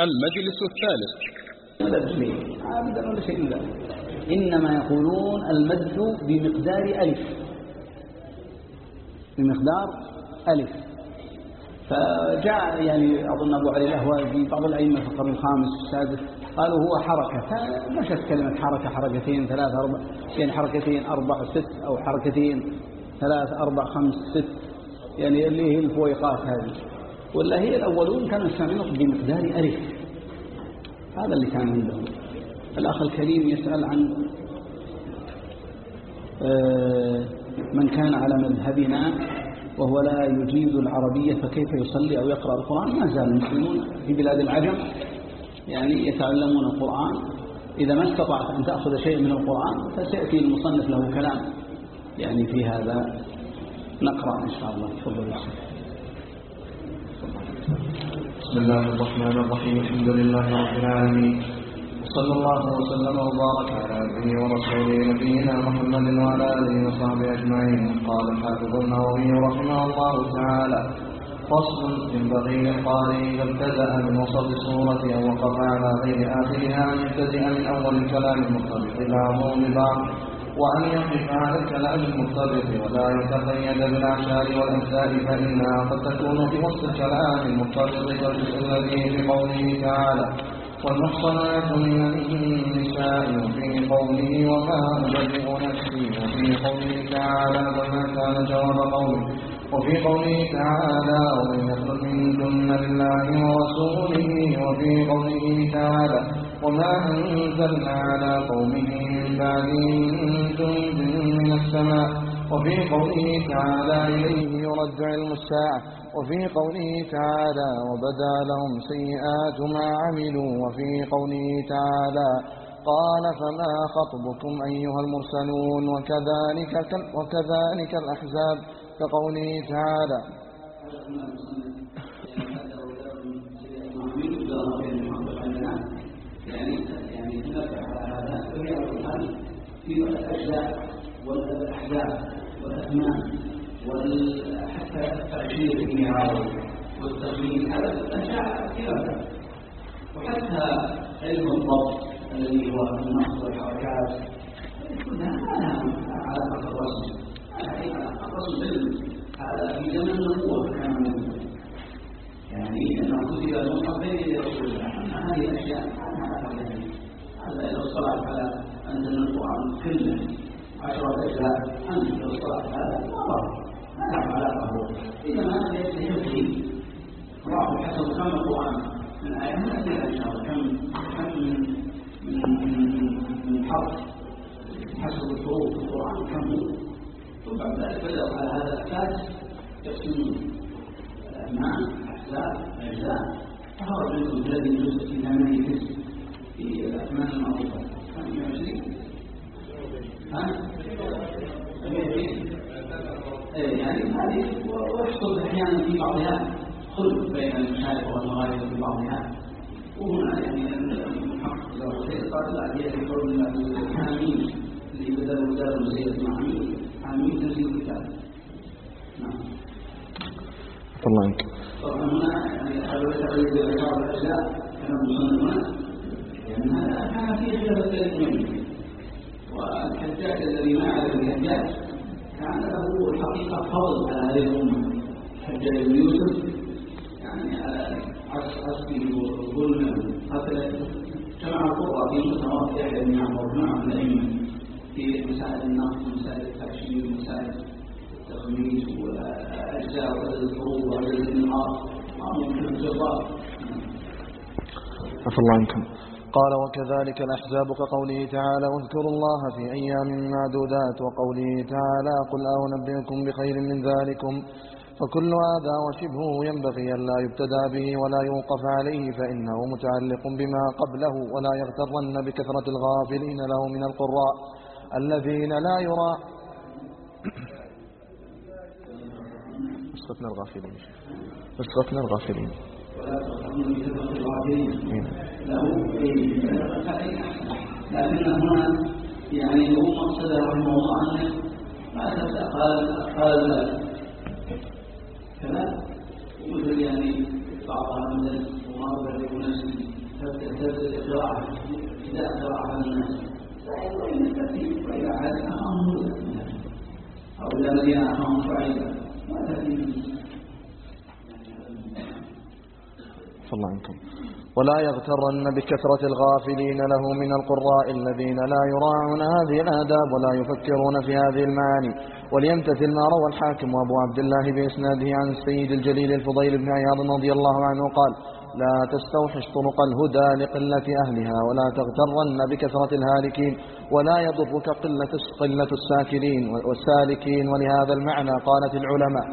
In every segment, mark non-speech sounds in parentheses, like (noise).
المجلس الثالث. ولا ولا شيء إنما يقولون المد بمقدار ألف. بمقدار ألف. فجاء يعني أظن أبو علي الأهوازي بعض الأئمة في القرن الخامس والسادس قالوا هو حركة. فمشت كلمة حركة حركتين ثلاث أربع. يعني حركتين أربع ست أو حركتين ثلاث أربع خمس ست. يعني اللي هي الفويقات هذه. ولا هي الأولون كانوا يستعملون بمقدار ألف. هذا اللي كان عندهم. الأخ الكريم يسأل عن آه، من كان على مذهبنا وهو لا يجيد العربية فكيف يصلي أو يقرأ القرآن؟ ما زال المسلمون في بلاد العجم يعني يتعلمون القرآن. إذا ما استطعت أن تأخذ شيء من القرآن فسيأتي المصنف له كلام يعني في هذا. نقرأ إن شاء الله. تفضل يا بسم الله الرحمن الرحيم الحمد لله رب العالمين. وصلى الله وسلم وبارك على عبده ورسوله نبينا محمد وعلى آله وصحبه أجمعين. قال الحافظ النووي رحمه الله تعالى فصل ينبغي للقارئ إذا ابتدأ من وسط السوره أو وقف على غير آخرها أن يبتدئ من أول الكلام المرتبط بعضه ببعض وأن يقف على الكلام المرتبط ولا يتقيد بالأعشار والأجزاء فإنها قد تكون في وسط الكلام المرتبط كالجزء الذي في قوله تعالى والمحصنات من النساء وفي قوله وما أبرئ نفسي وفي قوله تعالى فما كان جواب قومه وفي قوله تعالى ومن يخلق منكن لله ورسوله وفي قوله تعالى وما أنزلنا على قومه من بعد جند من السماء وفي قوله تعالى إليه يرد علم الساعة وفي قوله تعالى وبدا لهم سيئات ما عملوا وفي قوله تعالى قال فما خطبكم أيها المرسلون وكذلك, وكذلك الأحزاب كقوله تعالى في الأجزاء والأحزاب والأثمان وحتى التعشير في المعارض والتخمين هذا الأشياء كثيرة. وحتى علم الضبط الذي هو النقص والحركات كلها ما لها علاقة بالرسم. الرسم علم هذا في زمن النبوة كان موجودا يعني أنه كتب المصحف بين يدي رسول الله. هذه الأشياء ما لها علاقة هذا إذا اصطلحت على أن القرآن كله عشرة أجزاء أنت لو اصطلحت هذا ما ما له علاقة إنما هذا يبكي الله حسب كم القرآن من آية من أسئلة إن شاء الله. كم كم من من من حرف. حسب الحروف في القرآن كم هو؟ وبعد ذلك بدأوا على هذا الأساس يقسمون. الأبناء أحزاب أجزاء. فخرج منكم الذي جزء في ثمانية في الأثمان المعروفة. كم 120 ها؟ 120 يعني هذه ويحصل أحيانا في بعضها خلف بين المشارق والمغارب في بعضها وهنا يعني المحقق لو قال لا هي في قول الله حامين اللي بدلوا بدلوا زي حامين حامين تنزيل الكتاب نعم الله عنك طبعا هنا يعني ليس قيد بعشر الأجزاء كما المصنف هذا كان فيه خلاف الاثنين والحجاج الذي ما على الحجاج كان له الحقيقة فضل على هذه الأمة حجاج بن يوسف يعني على عصبه وظلمه قتل جمع القرى في متوافق يحيى بن عمر مع الأئمة في مسائل النقد ومسائل التعشير ومسائل التخميس وأجزاء وعدد الفروض وعدد النقاط ما ممكن الجبار عفى الله عنكم قال وكذلك الأحزاب كقوله تعالى واذكروا الله في أيام معدودات وقوله تعالى قل أنبئكم بخير من ذلكم فكل هذا وشبهه ينبغي أن لا يبتدى به ولا يوقف عليه فإنه متعلق بما قبله ولا يغترن بكثرة الغافلين له من القراء الذين لا يرى (coughs) اسقطنا الغافلين اسقطنا الغافلين. لكن هنا يعني هو مقصده رحمه الله انه ما تبدا قال قال كذا ومثل يعني بعضها مثل وما أبرئ نفسي يستبدل القراءة ابتداء قراءة على الناس يبين الترتيب وإذا عاد أمامه أو إذا الذين أمامه فعيدا ما تأتي الله عنكم. ولا يغترن بكثرة الغافلين له من القراء الذين لا يراعون هذه الآداب ولا يفكرون في هذه المعاني. وليمتثل ما روى الحاكم وأبو عبد الله بإسناده عن السيد الجليل الفضيل بن عياض رضي الله عنه قال لا تستوحش طرق الهدى لقلة أهلها ولا تغترن بكثرة الهالكين ولا يضرك قلة قلة الساكنين والسالكين ولهذا المعنى قالت العلماء.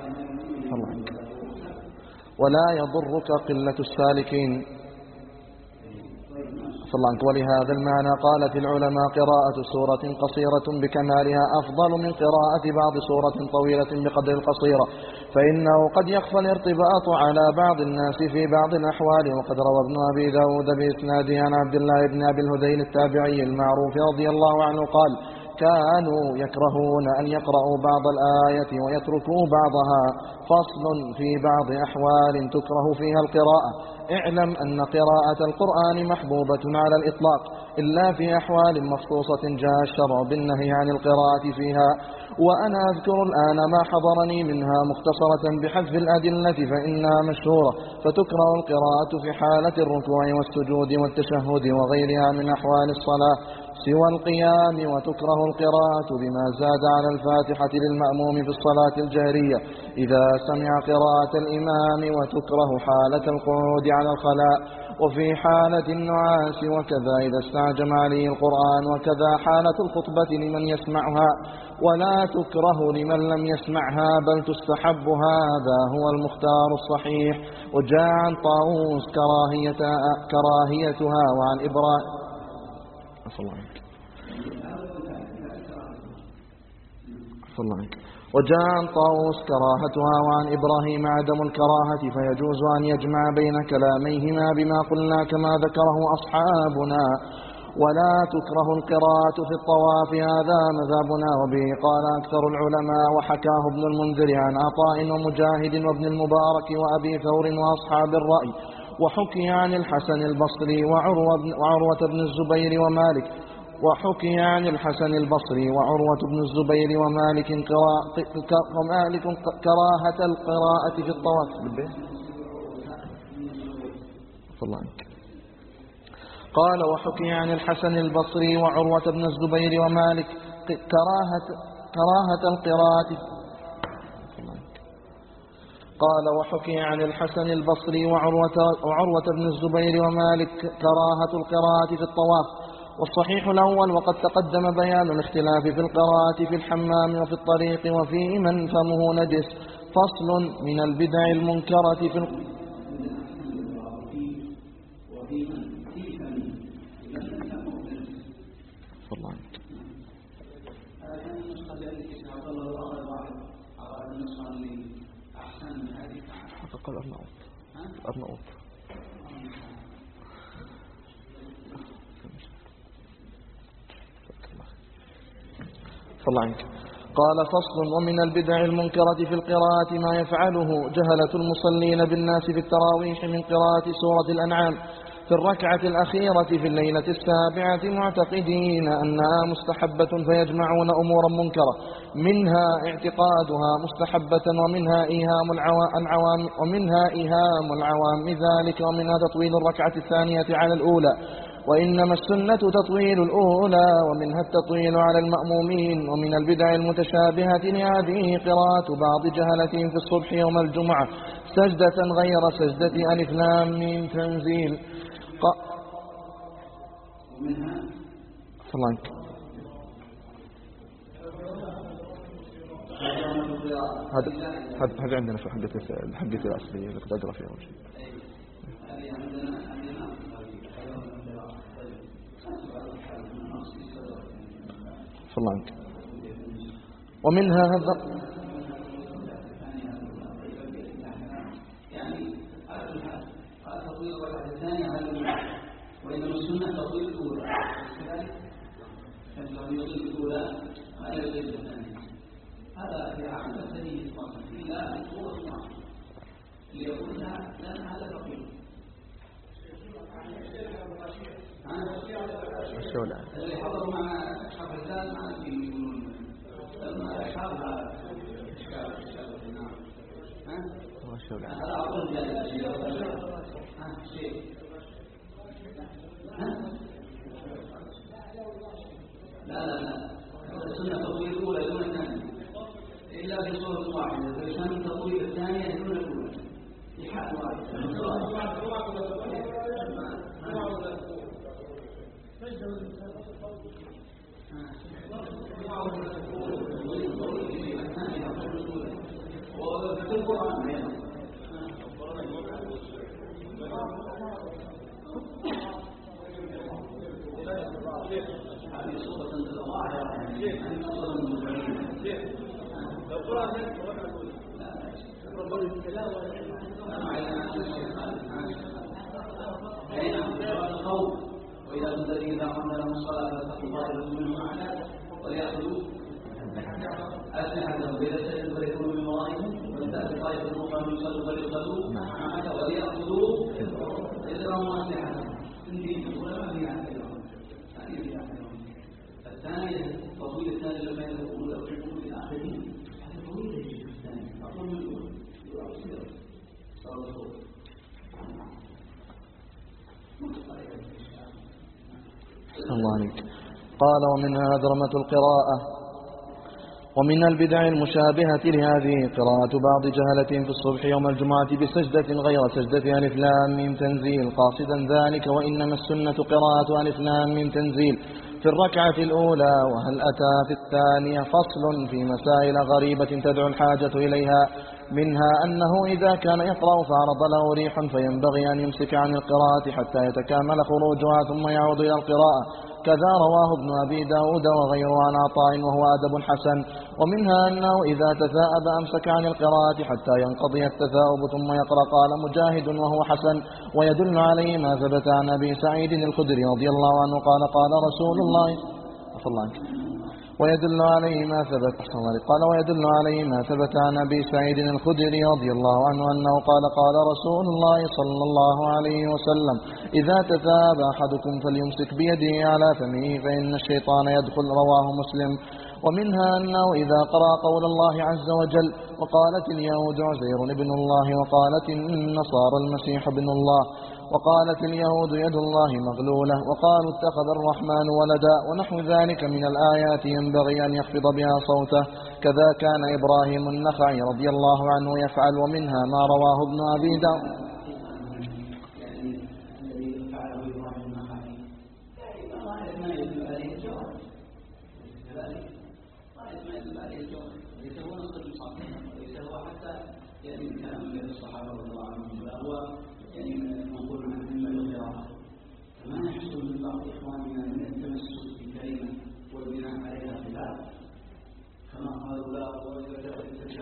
ولا يضرك قلة السالكين. صلى عليه ولهذا المعنى قالت العلماء قراءة سورة قصيرة بكمالها أفضل من قراءة بعض سورة طويلة بقدر القصيرة. فإنه قد يخفى الارتباط على بعض الناس في بعض الأحوال. وقد روى ابن أبي داود بإسناده عن عبد الله بن أبي الهذيل التابعي المعروف رضي الله عنه قال كانوا يكرهون أن يقرأوا بعض الآية ويتركوا بعضها. فصل في بعض أحوال تكره فيها القراءة. اعلم أن قراءة القرآن محبوبة على الإطلاق إلا في أحوال مخصوصة جاء الشرع بالنهي عن القراءة فيها. وأنا أذكر الآن ما حضرني منها مختصرة بحذف الأدلة فإنها مشهورة. فتكره القراءة في حالة الركوع والسجود والتشهد وغيرها من أحوال الصلاة. سوى القيام وتكره القراءة بما زاد على الفاتحة للمأموم في الصلاة الجهرية إذا سمع قراءة الإمام وتكره حالة القعود على الخلاء وفي حالة النعاس وكذا إذا استعجم عليه القرآن وكذا حالة الخطبة لمن يسمعها. ولا تكره لمن لم يسمعها بل تستحب هذا هو المختار الصحيح. وجاء عن طاووس كراهيتها وعن إبراهيم الله عنك. الله عنك. وجاء عن طاووس كراهتها وعن إبراهيم عدم الكراهة فيجوز أن يجمع بين كلاميهما بما قلنا كما ذكره أصحابنا. ولا تكره القراءة في الطواف هذا مذهبنا. وبه قال أكثر العلماء وحكاه ابن المنذر عن عطاء ومجاهد وابن المبارك وأبي ثور وأصحاب الرأي. وحكي عن الحسن البصري وعروة, وعروة بن الزبير ومالك. وحكي عن الحسن البصري وعروة بن الزبير ومالك ومالك كراهة القراءة في الطواف. قال وحكي عن الحسن البصري وعروة بن الزبير ومالك كراهة كراهة القراءة قال وحكي عن الحسن البصري وعروة, وعروة بن الزبير ومالك كراهة القراءة في الطواف والصحيح الأول وقد تقدم بيان الاختلاف في القراءة في الحمام وفي الطريق وفي من فمه نجس فصل من البدع المنكرة في قال أرناؤوط أرناؤوط صلى عنك قال فصل ومن البدع المنكرة في القراءة ما يفعله جهلة المصلين بالناس في التراويح من قراءة سورة الأنعام. في الركعة الأخيرة في الليلة السابعة معتقدين أنها مستحبة فيجمعون أمورا منكرة منها اعتقادها مستحبة ومنها إيهام العوام ومنها إيهام العوام ذلك ومنها تطويل الركعة الثانية على الأولى وإنما السنة تطويل الأولى ومنها التطويل على المأمومين ومن البدع المتشابهة لهذه قراءة بعض جهلتهم في الصبح يوم الجمعة سجدة غير سجدة ألف لام من تنزيل ومنها هذا هذا عندنا في حقة الحقة الأصلية اللي كنت أقرأ فيها أول شيء. صلى الله عنك ومنها هذا وإنما السنة تطويل الأولى. كذلك التطويل الأولى ما يطيل الثانية هذا في عامة سبيل فقط إلا أن هو الله. ليقول لها لأن هذا تطويل شو اللي حضروا أشخاص الرجال ما أدري يقولون. لما أشخاص إشكال إشكال نعم ها؟ شو هذا أقول ها شيء ها؟ لا لا لا. السنة تطويل الأولى دون الثانية إلا في صورة واحدة. فالسنة تطويل الثانية دون الأولى. في حال واحد. وفي القرآن هذه صورة ظاهرة. يعني صورة مبينة. وإذا كنت إذا قمنا لهم الصلاة فاتقوا طائفة منهم معنا وليأخذوا أسلحتهم وإذا سجدوا فليكونوا من ورائهم ولتأتي طائفة أخرى من يصلوا فليصلوا معك وليأخذوا إذرهم وأسلحتهم إن ولا ما في هذه في الثانية تطويل الثاني لما يقول أو يقول إلى آخره. هذا طويل يجي الثاني أطول من الصوت الله عليك قال ومنها هدرمة القراءة ومن البدع المشابهة لهذه قراءة بعض جهلة في الصبح يوم الجمعة بسجدة غير سجدة ألف لام من تنزيل. قاصدا ذلك وإنما السنة قراءة ألف لام من تنزيل. في الركعة الأولى وهل أتى في الثانية فصل في مسائل غريبة تدعو الحاجة إليها؟ منها أنه إذا كان يقرأ فعرض له ريح فينبغي أن يمسك عن القراءة حتى يتكامل خروجها ثم يعود إلى القراءة. كذا رواه ابن أبي داود وغيره عن عطاء وهو أدب حسن. ومنها أنه إذا تثاءب أمسك عن القراءة حتى ينقضي التثاؤب ثم يقرأ قال مجاهد وهو حسن. ويدل عليه ما ثبت عن أبي سعيد الخدري رضي الله عنه قال قال رسول الله الله عنك ويدل عليه ما ثبت قال ويدل عليه ما ثبت عن أبي سعيد الخدري رضي الله عنه أنه قال قال رسول الله صلى الله عليه وسلم إذا تثاب أحدكم فليمسك بيده على فمه فإن الشيطان يدخل رواه مسلم. ومنها أنه إذا قرأ قول الله عز وجل وقالت اليهود عزير ابن الله وقالت النصارى المسيح ابن الله وقالت اليهود يد الله مغلولة وقالوا اتخذ الرحمن ولدا ونحو ذلك من الآيات ينبغي أن يخفض بها صوته. كذا كان إبراهيم النخعي رضي الله عنه يفعل ومنها ما رواه ابن أبي داود.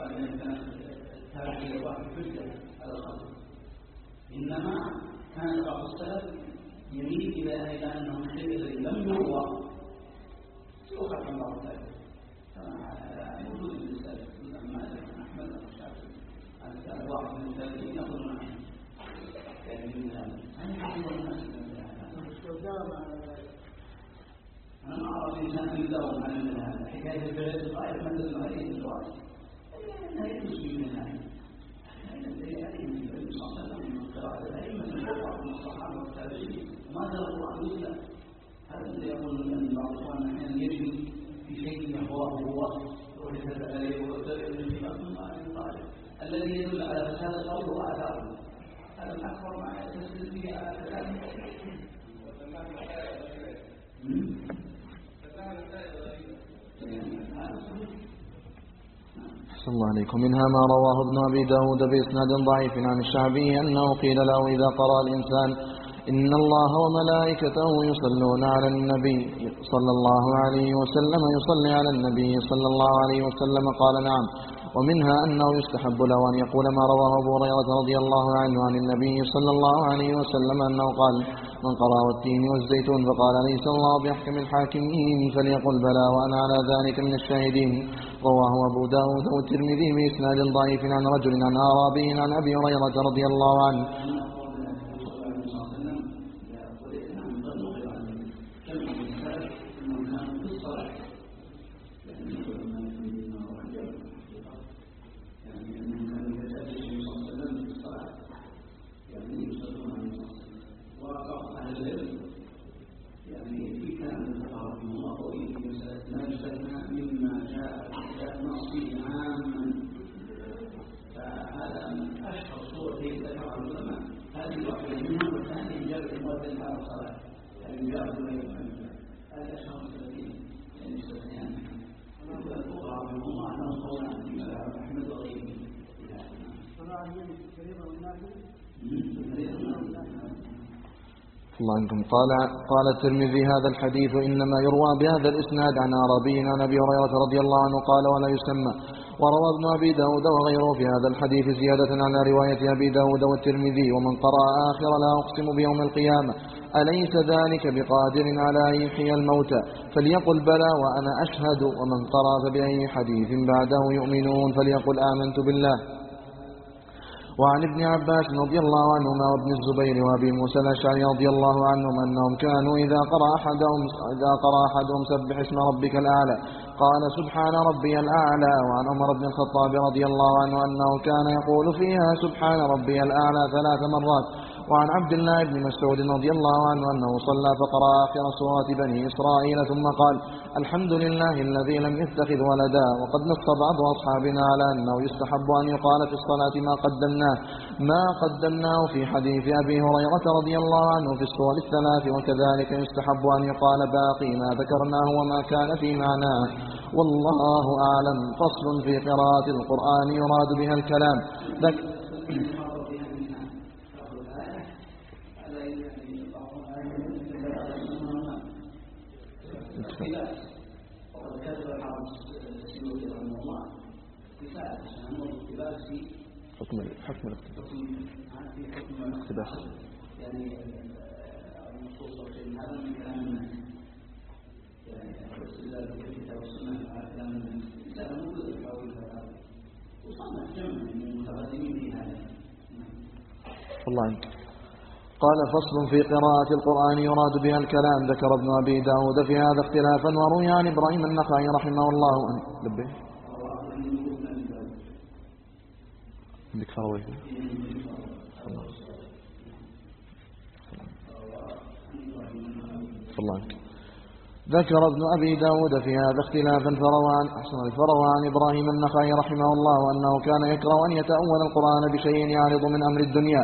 قال الإنسان ترحيل بعض الحجة على الخلق إنما كان بعض السلف يميل إلى إلى أنه خير لم يروى. سوى عن بعض السلف. كما موجود من السلف مثل مالك أحمد الشافعي. هذا واحد من السلفيين يأخذ معه كان من أن يحفظ الناس من هذا أنا ما أعرف إنسان من هذا. حكاية البلد غاية من المعرفة الواحد الذي يدل على فساد القول وآثاره هذا الأكبر ما يستدل به على فساد صلى الله عليكم منها ما رواه ابن أبي داود بإسناد ضعيف عن الشعبي أنه قيل له إذا قرأ الإنسان إن الله وملائكته يصلون على النبي صلى الله عليه وسلم يصلي على النبي صلى الله عليه وسلم. قال نعم. ومنها أنه يستحب له أن يقول ما رواه أبو هريرة رضي الله عنه عن النبي صلى الله عليه وسلم أنه قال من قرأ والتين والزيتون فقال ليس الله بأحكم الحاكمين فليقل بلى وأنا على ذلك من الشاهدين. رواه أبو داود والترمذي بإسناد ضعيف عن رجل عن أعرابي عن أبي هريرة رضي الله عنه. الله عنكم. قال قال الترمذي هذا الحديث إنما يروى بهذا الإسناد عن عربي عن أبي هريرة رضي الله عنه قال ولا يسمى. وروى ابن أبي داود وغيره في هذا الحديث زيادة على رواية أبي داود والترمذي. ومن قرأ آخر لا أقسم بيوم القيامة. أليس ذلك بقادر على أن يحيي الموتى؟ فليقل بلى وأنا أشهد. ومن قرأ فبأي حديث بعده يؤمنون فليقل آمنت بالله. وعن ابن عباس رضي الله عنهما وابن الزبير وأبي موسى الأشعري رضي الله عنهم أنهم كانوا إذا قرأ احدهم إذا قرأ أحدهم سبح اسم ربك الأعلى. قال سبحان ربي الأعلى. وعن عمر بن الخطاب رضي الله عنه أنه كان يقول فيها سبحان ربي الأعلى ثلاث مرات. وعن عبد الله بن مسعود رضي الله عنه أنه صلى فقرأ آخر سورة بني إسرائيل ثم قال الحمد لله الذي لم يتخذ ولدا وقد نص بعض أصحابنا على أنه يستحب أن يقال في الصلاة ما قدمناه. ما قدمناه في حديث أبي هريرة رضي الله عنه في السور الثلاث وكذلك يستحب أن يقال باقي ما ذكرناه وما كان في معناه. والله أعلم. فصل في قراءة القرآن يراد بها الكلام. حكم حكم الاقتباس. يعني النصوص هذا من كلام الناس. يعني الاستدلال بالكتاب والسنة على كلام الناس. الانسان موجود يحاول وصنف جمع من المتقدمين في هذا. الله عنك قال فصل في قراءة القرآن يراد بها الكلام ذكر ابن أبي داود في هذا اختلافا وروي عن إبراهيم النخعي رحمه الله. أن لبيه عندك فروي ذكر ابن أبي داود في هذا اختلافا فروى عن أحسن فروى عن إبراهيم النخعي رحمه الله أنه كان يكره أن يتأول القرآن بشيء يعرض من أمر الدنيا.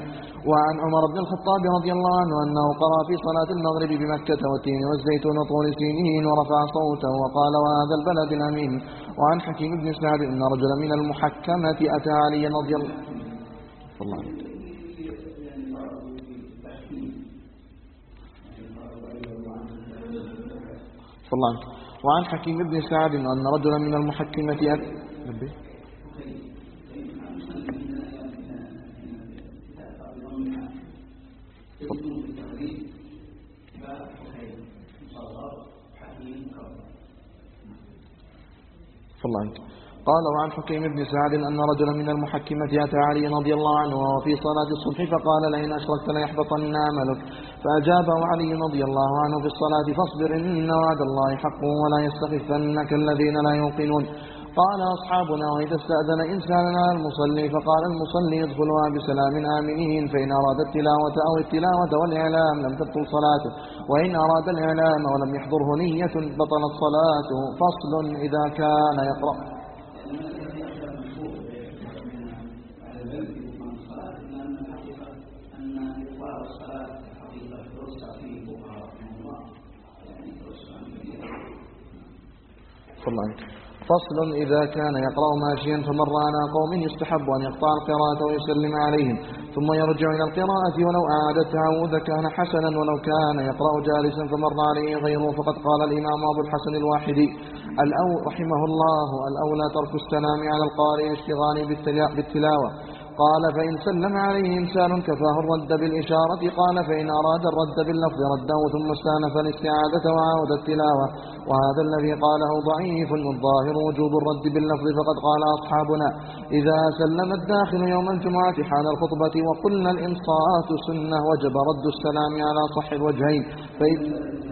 وعن عمر بن الخطاب رضي الله عنه أنه قرأ في صلاة المغرب بمكة والتين والزيتون وطول سينين ورفع صوته وقال وهذا البلد الأمين. وعن حكيم بن سعد أن رجلا من المحكمة أتى عليا رضي الله عنه صلى الله عنه وعن حكيم بن سعد أن رجلا من المحكمة أتى صلى الله عنك قال وعن حكيم بن سعد أن رجلا من المحكمة أتى علي رضي الله عنه وهو في صلاة الصبح فقال لئن أشركت ليحبطن عملك. فأجابه علي رضي الله عنه في الصلاة فاصبر إن وعد الله حق ولا يستخفنك الذين لا يوقنون. قال أصحابنا وإذا استأذن إنسان على المصلي فقال المصلي يدخلها بسلام آمنين فإن أراد التلاوة أو التلاوة والإعلام لم تبطل صلاته وإن أراد الإعلام ولم يحضره نية بطلت صلاته فصل إذا كان يقرأ. الله فصل إذا كان يقرأ ماشيا فمر على قوم يستحب أن يقطع القراءة ويسلم عليهم. ثم يرجع إلى القراءة ولو أعاد التعوذ كان حسنا ولو كان يقرأ جالسا فمر عليه غيره. فقد قال الإمام أبو الحسن الواحدي الأو رحمه الله الأولى ترك السلام على القارئ اشتغاله بالتلاوة. قال فإن سلم عليه إنسان كفاه الرد بالإشارة. قال فإن أراد الرد باللفظ رده ثم استانف الاستعادة وعاود التلاوة. وهذا الذي قاله ضعيف والظاهر وجوب الرد باللفظ. فقد قال أصحابنا إذا سلم الداخل يوم الجمعة حال الخطبة وقلنا الإنصات سنة وجب رد السلام على صح الوجهين فإذا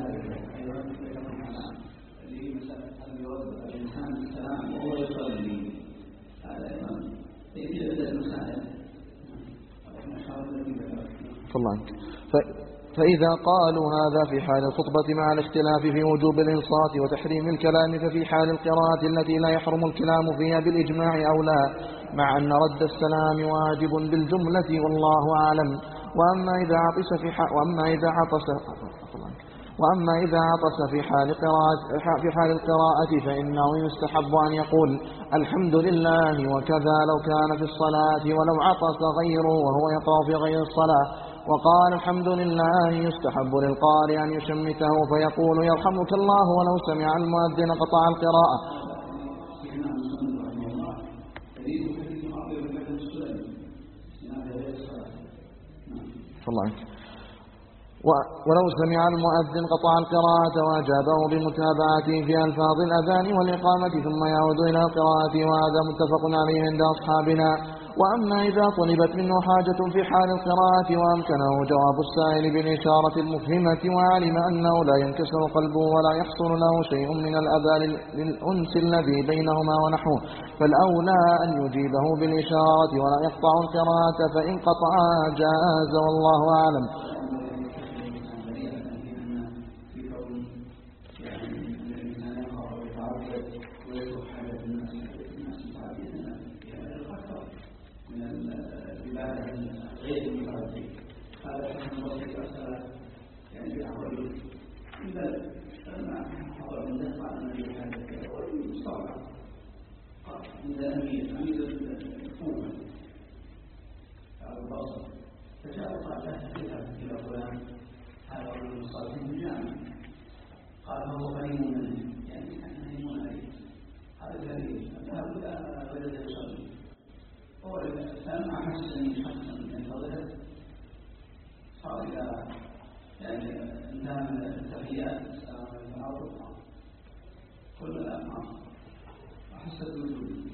الله عنك فإذا قالوا هذا في حال الخطبة مع الاختلاف في وجوب الإنصات وتحريم الكلام ففي حال القراءة التي لا يحرم الكلام فيها بالإجماع أو لا مع أن رد السلام واجب بالجملة والله أعلم. وأما إذا عطس في وأما إذا عطس وأما إذا عطس في حال قراءة في حال القراءة فإنه يستحب أن يقول الحمد لله وكذا لو كان في الصلاة ولو عطس غيره وهو يقرأ في غير الصلاة. وقال الحمد لله يستحب للقارئ أن يشمته فيقول يرحمك الله ولو سمع المؤذن قطع القراءة. الله ولو سمع المؤذن قطع القراءة وأجابه بمتابعته في ألفاظ الأذان والإقامة ثم يعود إلى القراءة وهذا متفق عليه عند أصحابنا. وأما إذا طلبت منه حاجة في حال القراءة وأمكنه جواب السائل بالإشارة المفهمة وعلم أنه لا ينكسر قلبه ولا يحصل له شيء من الأذى للأنس الذي بينهما ونحوه. فالأولى أن يجيبه بالإشارة ولا يقطع القراءة فإن قطع جاز والله أعلم. العالم غير المتردد هذا حكم بسيط أثر يعني بالعقل بل لما حضر من ذلك قال أن هذا الأول مستوعب قال عند أمير أمير الحكومة أو البصر فجاء قال لا تذهب إلى فلان هذا رجل صالح من جامع قال هو قريب منه يعني نحن عليه هذا دليل فذهب إلى بلد الشرقي هو لما أحس أني حقا صار إذا يعني انتهى من التحيات السلام كل الأمام أحس الوجود.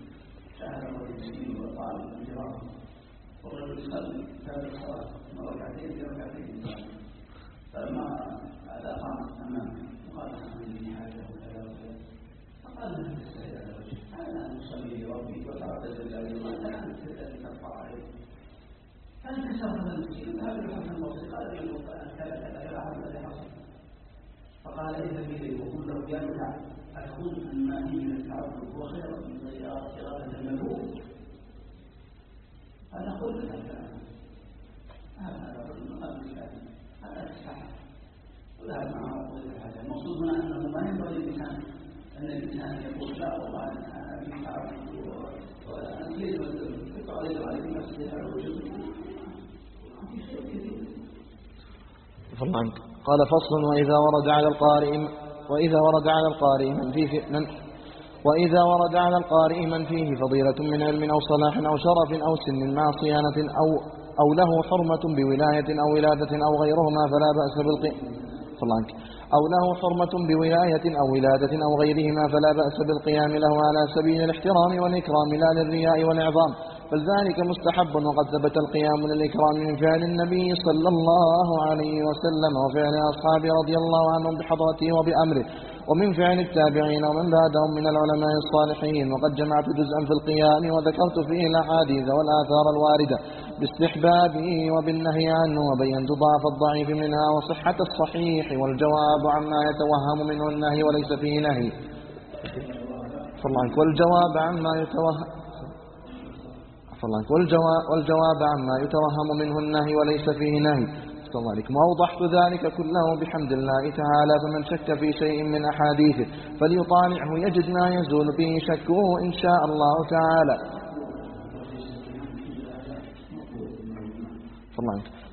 شهر المسلمين والطالب الجراح والرجل صلي ثلاث صلاة يكفر عليه فانكسر هذا المسكين ذهب إلى حسن البصري قال له ان كذا كذا هذا الذي حصل فقال اذهب اليه وقل له يا متى اكون مما الماني من التعبد هو خير من طيارات اراده الملوك هذا قول لك هذا رجل مقابل هذا السحر وذهب معه وقول هذا المقصود هنا انه ما ينبغي للانسان ان الانسان يقول لا والله أنا ابي ولا أنا كيف عنك. قال فصل وإذا ورد على القارئ وإذا ورد على القارئ من فيه من وإذا ورد على القارئ من فيه فضيلة من علم أو صلاح أو شرف أو سن مع صيانة أو أو له حرمة بولاية أو ولادة أو غيرهما فلا بأس بالقيام أو له حرمة بولاية أو ولادة أو غيرهما فلا بأس بالقيام له على سبيل الاحترام والإكرام لا للرياء والإعظام. بل ذلك مستحب وقد ثبت القيام للإكرام من فعل النبي صلى الله عليه وسلم وفعل أصحابه رضي الله عنهم بحضرته وبأمره ومن فعل التابعين ومن بعدهم من العلماء الصالحين. وقد جمعت جزءا في القيام وذكرت فيه الأحاديث والآثار الواردة باستحبابه وبالنهي عنه وبينت ضعف الضعيف منها وصحة الصحيح والجواب عما يتوهم منه النهي وليس فيه نهي. والجواب عما يتوهم والجواب, والجواب عما يتوهم منه النهي وليس فيه نهي. عليكم. وأوضحت ذلك كله بحمد الله تعالى فمن شك في شيء من أحاديثه فليطالعه. يجد ما يزول به شكه إن شاء الله تعالى.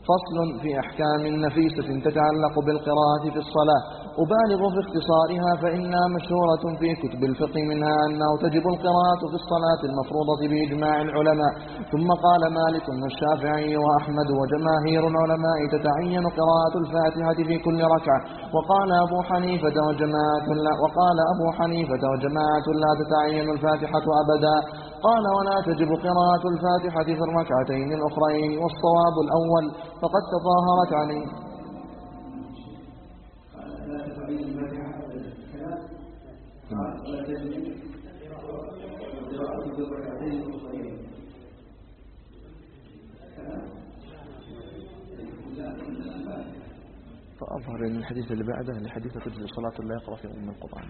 فصل في أحكام نفيسة تتعلق بالقراءة في الصلاة. أبالغ في اختصارها فإنها مشهورة في كتب الفقه منها أنه تجب القراءة في الصلاة المفروضة بإجماع العلماء. ثم قال مالك والشافعي وأحمد وجماهير العلماء تتعين قراءة الفاتحة في كل ركعة. وقال أبو حنيفة وجماعة لا وقال أبو حنيفة وجماعة لا تتعين الفاتحة أبدا. قال ولا تجب قراءة الفاتحة في الركعتين الأخرين والصواب الأول فقد تظاهرت عليه. فأظهر أن الحديث اللي بعده لحديث تجزي صلاة لا يقرأ في أم القرآن.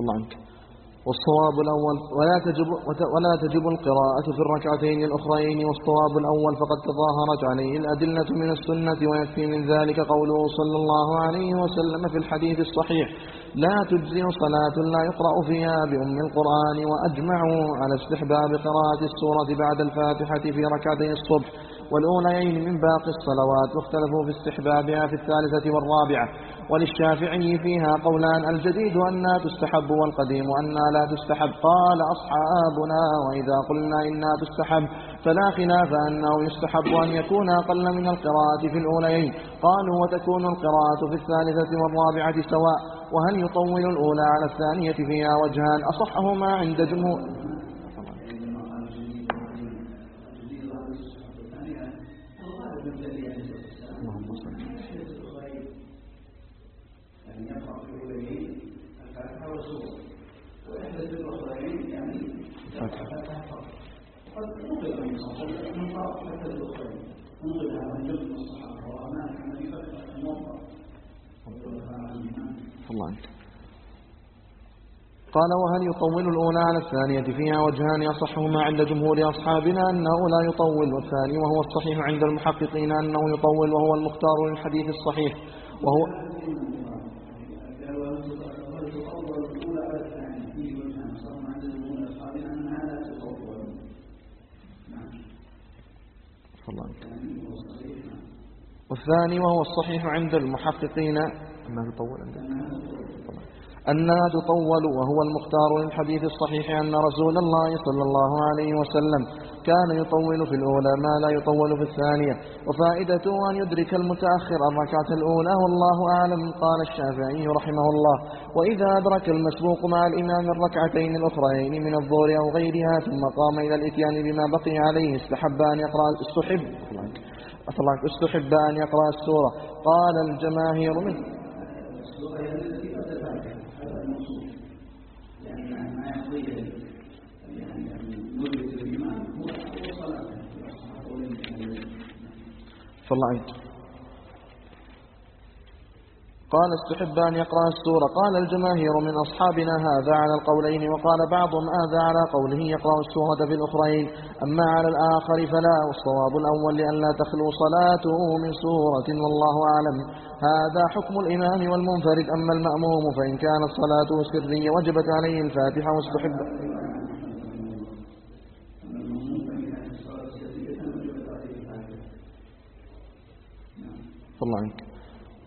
الله عنك والصواب الأول ولا تجب, ولا تجب القراءة في الركعتين الأخرين. والصواب الأول فقد تظاهرت عليه الأدلة من السنة ويكفي من ذلك قوله صلى الله عليه وسلم في الحديث الصحيح لا تجزي صلاة لا يقرأ فيها بأم القرآن. وأجمعوا على استحباب قراءة السورة بعد الفاتحة في ركعتي الصبح. والأوليين من باقي الصلوات واختلفوا في استحبابها في الثالثة والرابعة. وللشافعي فيها قولان الجديد أنها تستحب والقديم أنها لا تستحب. قال أصحابنا وإذا قلنا إنها تستحب فلا خلاف أنه يستحب أن يكون أقل من القراءة في الأوليين. قالوا وتكون القراءة في الثالثة والرابعة سواء وهل يطول الأولى على الثانية فيها وجهان؟ أصحهما عند جمهور الله عنك قال وهل يطول الأولى على الثانية فيها وجهان أصحهما عند جمهور أصحابنا أنه لا يطول والثاني وهو الصحيح عند المحققين أنه يطول وهو المختار للحديث الصحيح وهو والثاني وهو الصحيح عند المحققين أنها تطول أنها تطول وهو المختار للحديث الصحيح أن رسول الله صلى الله عليه وسلم كان يطول في الأولى ما لا يطول في الثانية وفائدته أن يدرك المتأخر الركعة الأولى والله أعلم قال الشافعي رحمه الله. وإذا أدرك المسبوق مع الإمام الركعتين الأخرين من الظهر أو غيرها ثم قام إلى الإتيان بما بقي عليه استحب أن يقرأ استحب. استحب أن يقرأ السورة. قال الجماهير منه صلى قال استحب أن يقرأ السورة. قال الجماهير من أصحابنا هذا على القولين وقال بعضهم هذا على قوله يقرأ السورة في الأخرين أما على الآخر فلا. والصواب الأول لأن لا تخلو صلاته من سورة. والله أعلم. هذا حكم الإمام والمنفرد. أما المأموم فإن كانت صلاته سرية وجبت عليه الفاتحة واستحب. الله عنك.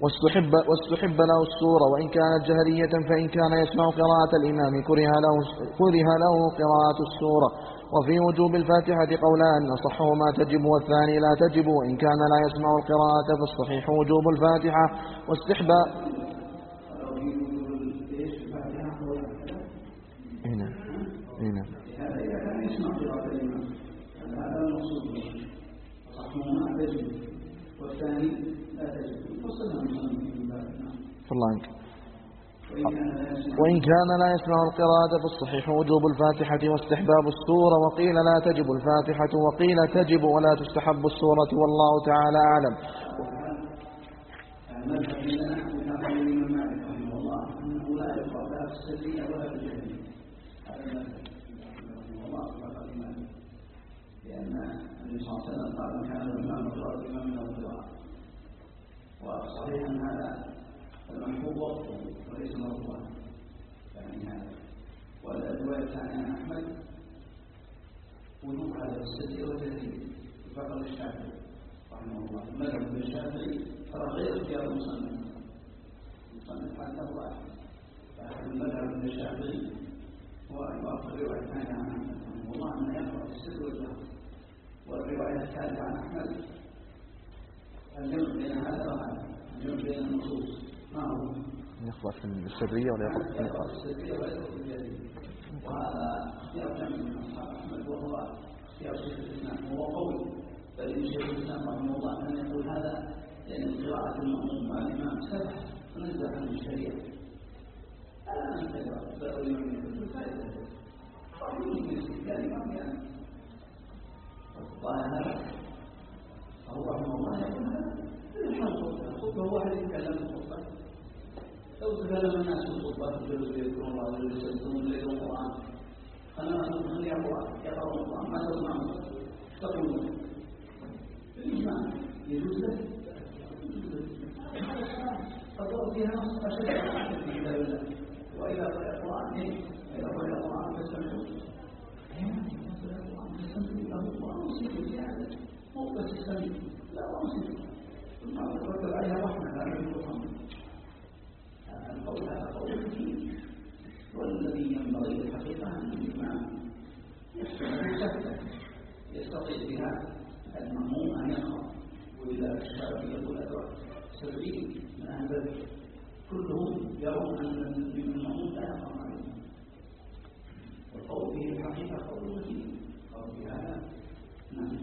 واستحب, واستحب له السورة وإن كانت جهرية فإن كان يسمع قراءة الإمام. كره له, كره له قراءة السورة وفي وجوب الفاتحة قولان أصحهما تجب والثاني لا تجب. وإن كان لا يسمع القراءة فالصحيح وجوب الفاتحة. واستحباب هنا هنا والثاني لا تجب عنك وإن كان لا يسمع القراءة فالصحيح وجوب الفاتحة واستحباب السورة وقيل لا تجب الفاتحة وقيل تجب ولا تستحب السورة والله تعالى أعلم. صلى الله عليه وسلم قال كان الإمام الإمام من القراءة وصحيح أن هذا وقته وليس مرفوعا. يعني هذا. والرواية الثانية عن أحمد. هذا السد والتهديد فقط الشافعي رحمه الله المذهب الشافعي ترى غير اختيار المصنف. المصنف حتى واحد فأحد المذهب الشافعي هو أن يوافق الرواية الثانية عن أحمد رحمه الله أنه يقرأ السر والجهر والرواية الثالثة عن أحمد. الجمع بين هذا وهذا الجمع بين النصوص. يقرأ في السرية ولا يقرأ في الجهرية وهذا جمع من أصحاب أحمد وهو اختيار شيخ الإسلام وهو قول بل شيخ الإسلام رحمه الله أن يقول هذا لأن قراءة المأموم مع الإمام سبح تنزه عن الشريعة ألا أنت تقرأ الإمام رحمه مثل الإمام يعني وهذا فهو رحمه الله يقول هذا الخطبة هو واحد يتكلم لو تكلم الناس في الخطبة يجلسوا يذكرون الله ويجلسوا يستمعون يقرؤون القرآن خلنا نقول يقرأ يقرؤون القرآن ما تسمعون تقولون بالإجماع يجوز له قد فيها أشد في كتاب الله وإذا قرأ القرآن إيه؟ إذا قرأ القرآن فاستمعوا بس استمعوا لا وأنصتوا ثم ترتب عليها رحمة لا يكون هذا قول كثير والذي ينبغي الحقيقة أن الإمام يستطيع بها المأموم أن يقرأ وإذا الشافعي يقول أدرك سبعين من أهل بدر كلهم يرون أن المأموم لا يقرأ الإمام والقول به الحقيقة قول كثير قول بهذا نعم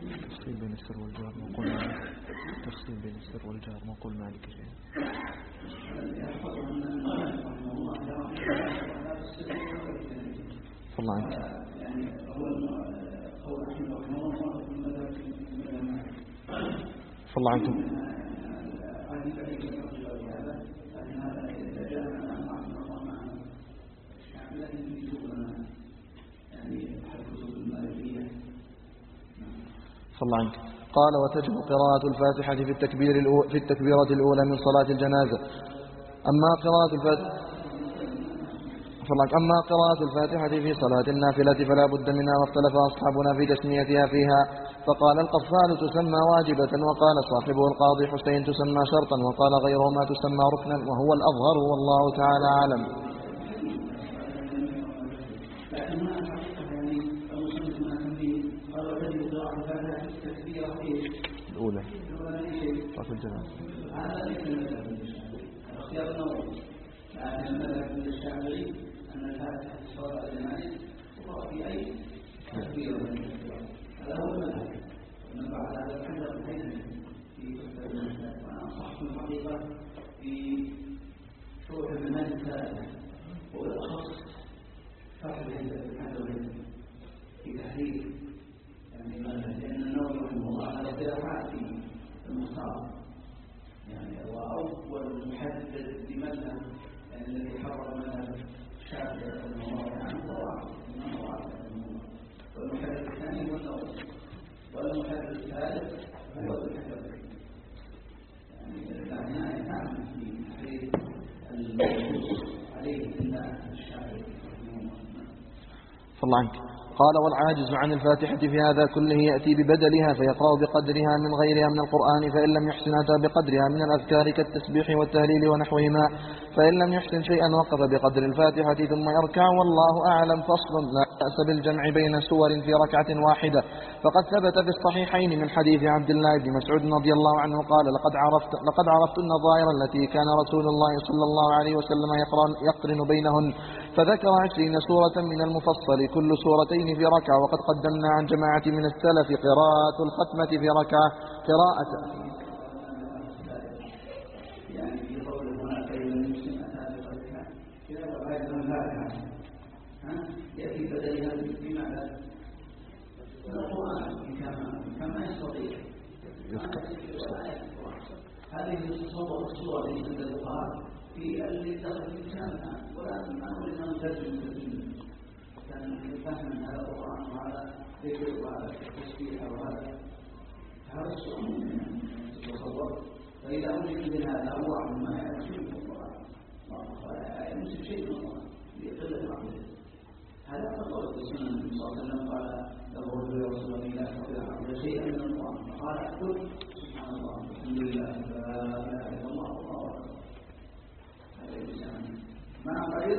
تفصيل بين السر والجار نقول مالك. تفصيل بين السر والجار نقول مالك شيء الله عنك يعني هو قول أحمد رحمه الله من مذهب الله عنكم هذه بعيدة هذا لكن هذا إذا جاء من أنواع من الله معنا الشعب لكن في سوقنا يعني أحد كتب المالكية الله عنك قال وتجب قراءة الفاتحة في التكبير. في التكبيرة الأولى من صلاة الجنازة. أما قراءة الفاتحة أما قراءة الفاتحة في صلاة النافلة فلا بد منها واختلف أصحابنا في تسميتها فيها. فقال القفال تسمى واجبة وقال صاحبه القاضي حسين تسمى شرطا وقال غيرهما تسمى ركنا وهو الأظهر والله تعالى أعلم. إيش؟ صلاة الجنازة هذا ليس من المذهب الشافعي هذا اختيار النووي لكن المذهب الشافعي أن الفاتحة في صلاة الجنائز تقرأ في أي تكبيرة من التكبيرات هذا هو المذهب ومن بعد هذا الحمد لله في كتب المذهب وأنا أنصحكم الحقيقة في شروح المنهج الثلاثة وبالأخص فتح الحمد لله في تحرير يعني المذهب لأن النووي رحمه الله على اختلافات في المختار يعني هو أول يحدد بمذهب يعني الذي حرر مذهب الشافعي رحمه الله تعالى هو واحد إمام واحد والمحدد الثاني هو النووي والمحدد الثالث هو ابن حجر يعني العناية كانت في تحرير المنصوص عليه إلا الشافعي رحمه الله الله عنك. قال والعاجز عن الفاتحة في هذا كله يأتي ببدلها فيقرأ بقدرها من غيرها من القرآن فإن لم يحسن أتى بقدرها من الأذكار كالتسبيح والتهليل ونحوهما فإن لم يحسن شيئا وقف بقدر الفاتحة ثم يركع والله أعلم فصل. لا بأس بالجمع بين سور في ركعة واحدة. فقد ثبت في الصحيحين من حديث عبد الله بن مسعود رضي الله عنه قال لقد عرفت لقد عرفت النظائر التي كان رسول الله صلى الله عليه وسلم يقرن بينهن فذكر عشرين سورة من المفصل كل سورتين في ركعة وقد قدمنا عن جماعة من السلف قراءة الختمة في ركعة قراءة يأتي؟ القرآن كما كما يستطيع هذه الصور عند الفقهاء في اللي دخل في الإنسان ولكن ما نريد أن نترجم كان فهم هذا القرآن وهذا ذكر وهذا تسبيح وهذا هذا السؤال تصور فإذا وجد من هذا هو ما يعرف من القرآن. يمسك شيء من القرآن. لقلة عقله هذا تطور السنة النبي صلى الله عليه وسلم قال له يا رسول الله لا عقل شيئا من القرآن. فقال اكتب. سبحان الله. الحمد لله. لا إله إلا الله والله أكبر هذا الإنسان مع قريب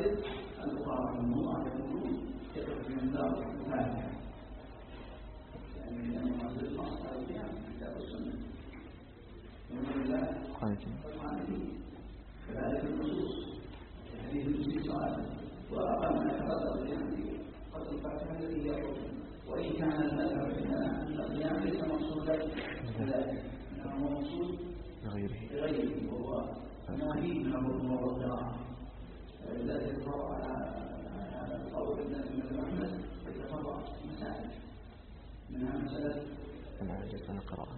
البخاري رحمه الله يقول يقف في منبر الفاتحة يعني لأنه هذا الفصل القيام كتاب السنة. ومن الله كذلك النصوص. حديث المسلم وأقام ما يتقدر يعني قد الفاتحة الذي يقول وإن كان المذهب عندنا أن القيام ليس مقصودا بذلك. إنما هو مقصود لغيره لغيره وهو من الركن والقراءة ذلك الفرع على قول الناس من أحمد يتفرع مسائل. منها مسألة العاجز عن القراءة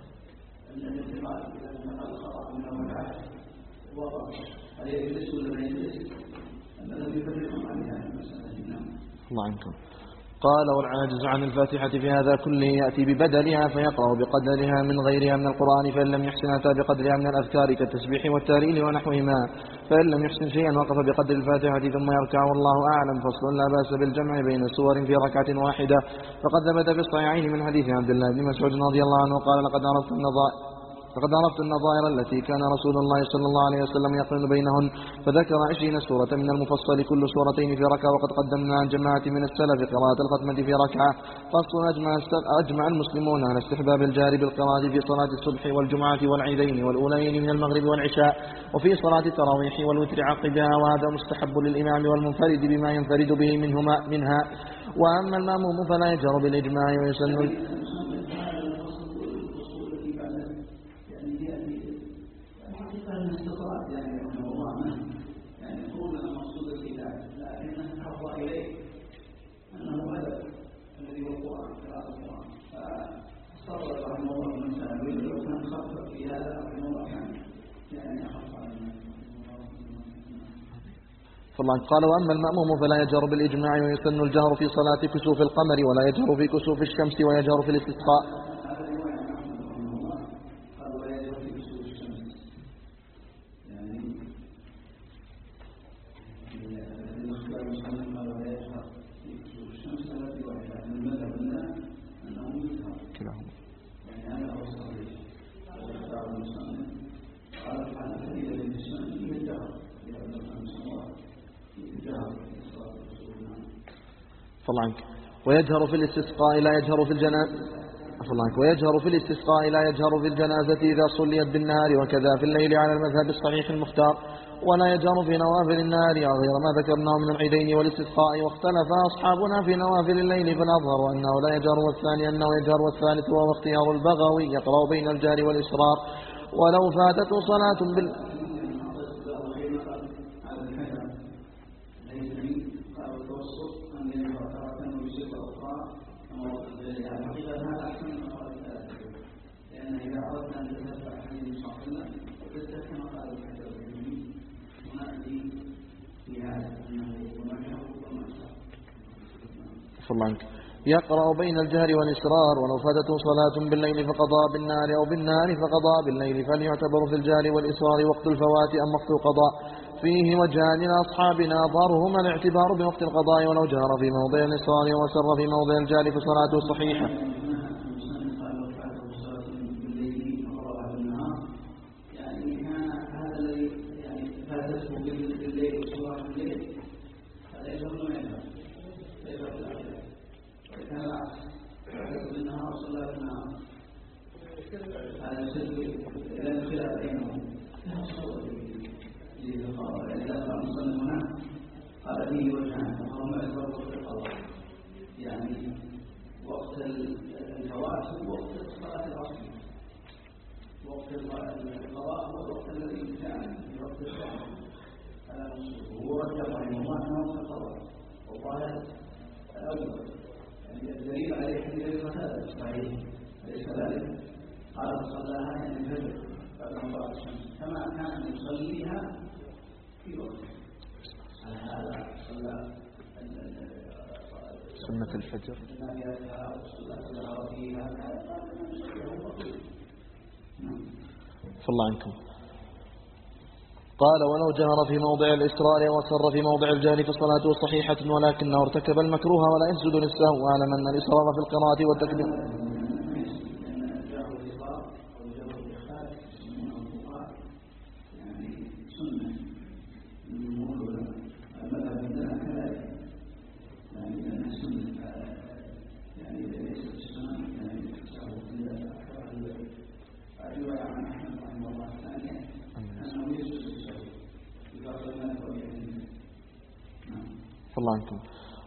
الانتقال إذا نقل الخطأ من الركعة وضع هل يجلس ولا ما يجلس؟ الذي يفرق عن هذه المسألة. نعم. الله عنكم. قال والعاجز عن الفاتحة في هذا كله يأتي ببدلها فيقرأ بقدرها من غيرها من القرآن فإن لم يحسن أتى بقدرها من الأذكار كالتسبيح والتهليل ونحوهما. فإن لم يحسن شيئا وقف بقدر الفاتحة ثم يركع والله أعلم فصل لا بأس بالجمع بين سور في ركعة واحدة. فقد ثبت في الصحيحين من حديث عبد الله بن مسعود رضي الله عنه قال لقد عرفت النظائر فقد عرفت النظائر التي كان رسول الله صلى الله عليه وسلم يقرن بينهن فذكر عشرين سورة من المفصل كل سورتين في ركعة وقد قدمنا عن جماعة من السلف قراءة الختمة في ركعة. فصل أجمع, أجمع المسلمون على استحباب الجار بالقراءة في صلاة الصبح والجمعة والعيدين والأولين من المغرب والعشاء وفي صلاة التراويح والوتر عقبها وهذا مستحب للإمام والمنفرد بما ينفرد به منهما منها. وأما المأموم فلا يجهر بالإجماع ويسن فالله قال وأما المأموم فلا يجهر بالإجماع ويسن الجهر في صلاة كسوف القمر ولا يجهر في كسوف الشمس ويجهر في الاستسقاء فالله عنك ويجهر في الاستسقاء لا يجهر في الجنازة عنك ويجهر في الاستسقاء لا يجهر في الجنازة إذا صليت بالنهار وكذا في الليل على المذهب الصحيح المختار. ولا يجهر في نوافل النهار غير ما ذكرناه من العيدين والاستسقاء. واختلف أصحابنا في نوافل الليل فالأظهر أنه لا يجهر. والثاني أنه يجهر. والثالث وهو اختيار البغوي. يقرأ بين الجار والإصرار ولو فاتته صلاة بال عنك يقرأ بين الجهر والإسرار ولو فاتته صلاة بالليل فقضى بالنار أو بالنار فقضى بالليل. فليعتبر في الجهر والإسرار وقت الفوات أم وقت القضاء. فيه وجهان لأصحابنا ظاهرهما الاعتبار بوقت القضاء ولو جهر في موضع الإسرار وسر في موضع الجهر فصلاته صحيحة قال فيه وجهان وهما الفرق في القضاء يعني وقت الفوات وقت الصلاة الأصلية وقت القضاء هو الوقت الذي كان في وقت الصلاة على نصفه هو رجع رحمه الله أنه وقت القضاء وقال الأول يعني الدليل عليه حديث هذا صحيح أليس كذلك؟ قال صلاها يعني الفجر بعد أن الشمس كما كان يصليها في وقتها سنة الفجر فالله عنكم. قال ولو جهر في موضع الإسرار وسر في موضع الجهل فصلاته صحيحة ولكنه ارتكب المكروه ولا يسجد للسهو وأعلم أن الإسرار في القراءة والتكبير. الله عنكم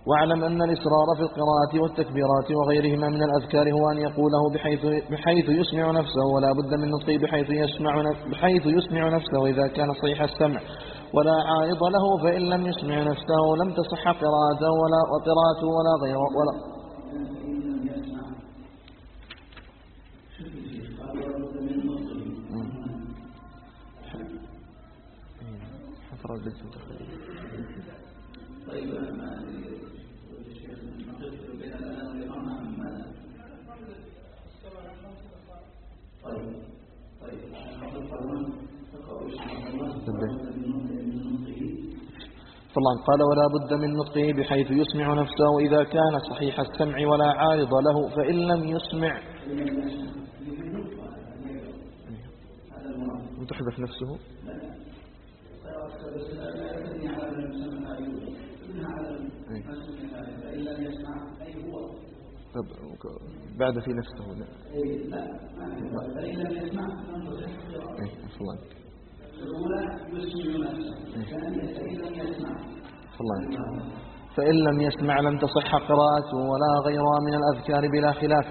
واعلم أن الإصرار في القراءة والتكبيرات وغيرهما من الأذكار هو أن يقوله بحيث, بحيث يسمع نفسه ولا بد من نطقه بحيث يسمع, بحيث يسمع نفسه إذا كان صحيح السمع. ولا عارض له فإن لم يسمع نفسه لم تصح قراءته ولا وقراءته ولا غيره ولا طيب قال ولا بد من نطقه بحيث يسمع نفسه إذا كان صحيح السمع ولا عارض له فإن لم يسمع تحذف نفسه. بعد في نفسه. لا فإن لم يسمع فلان الأولى يسمع نفسه الثانية فإن لم يسمع. فلان فإن لم يسمع لم تصح قراءته ولا غيرها من الأذكار بلا خلاف.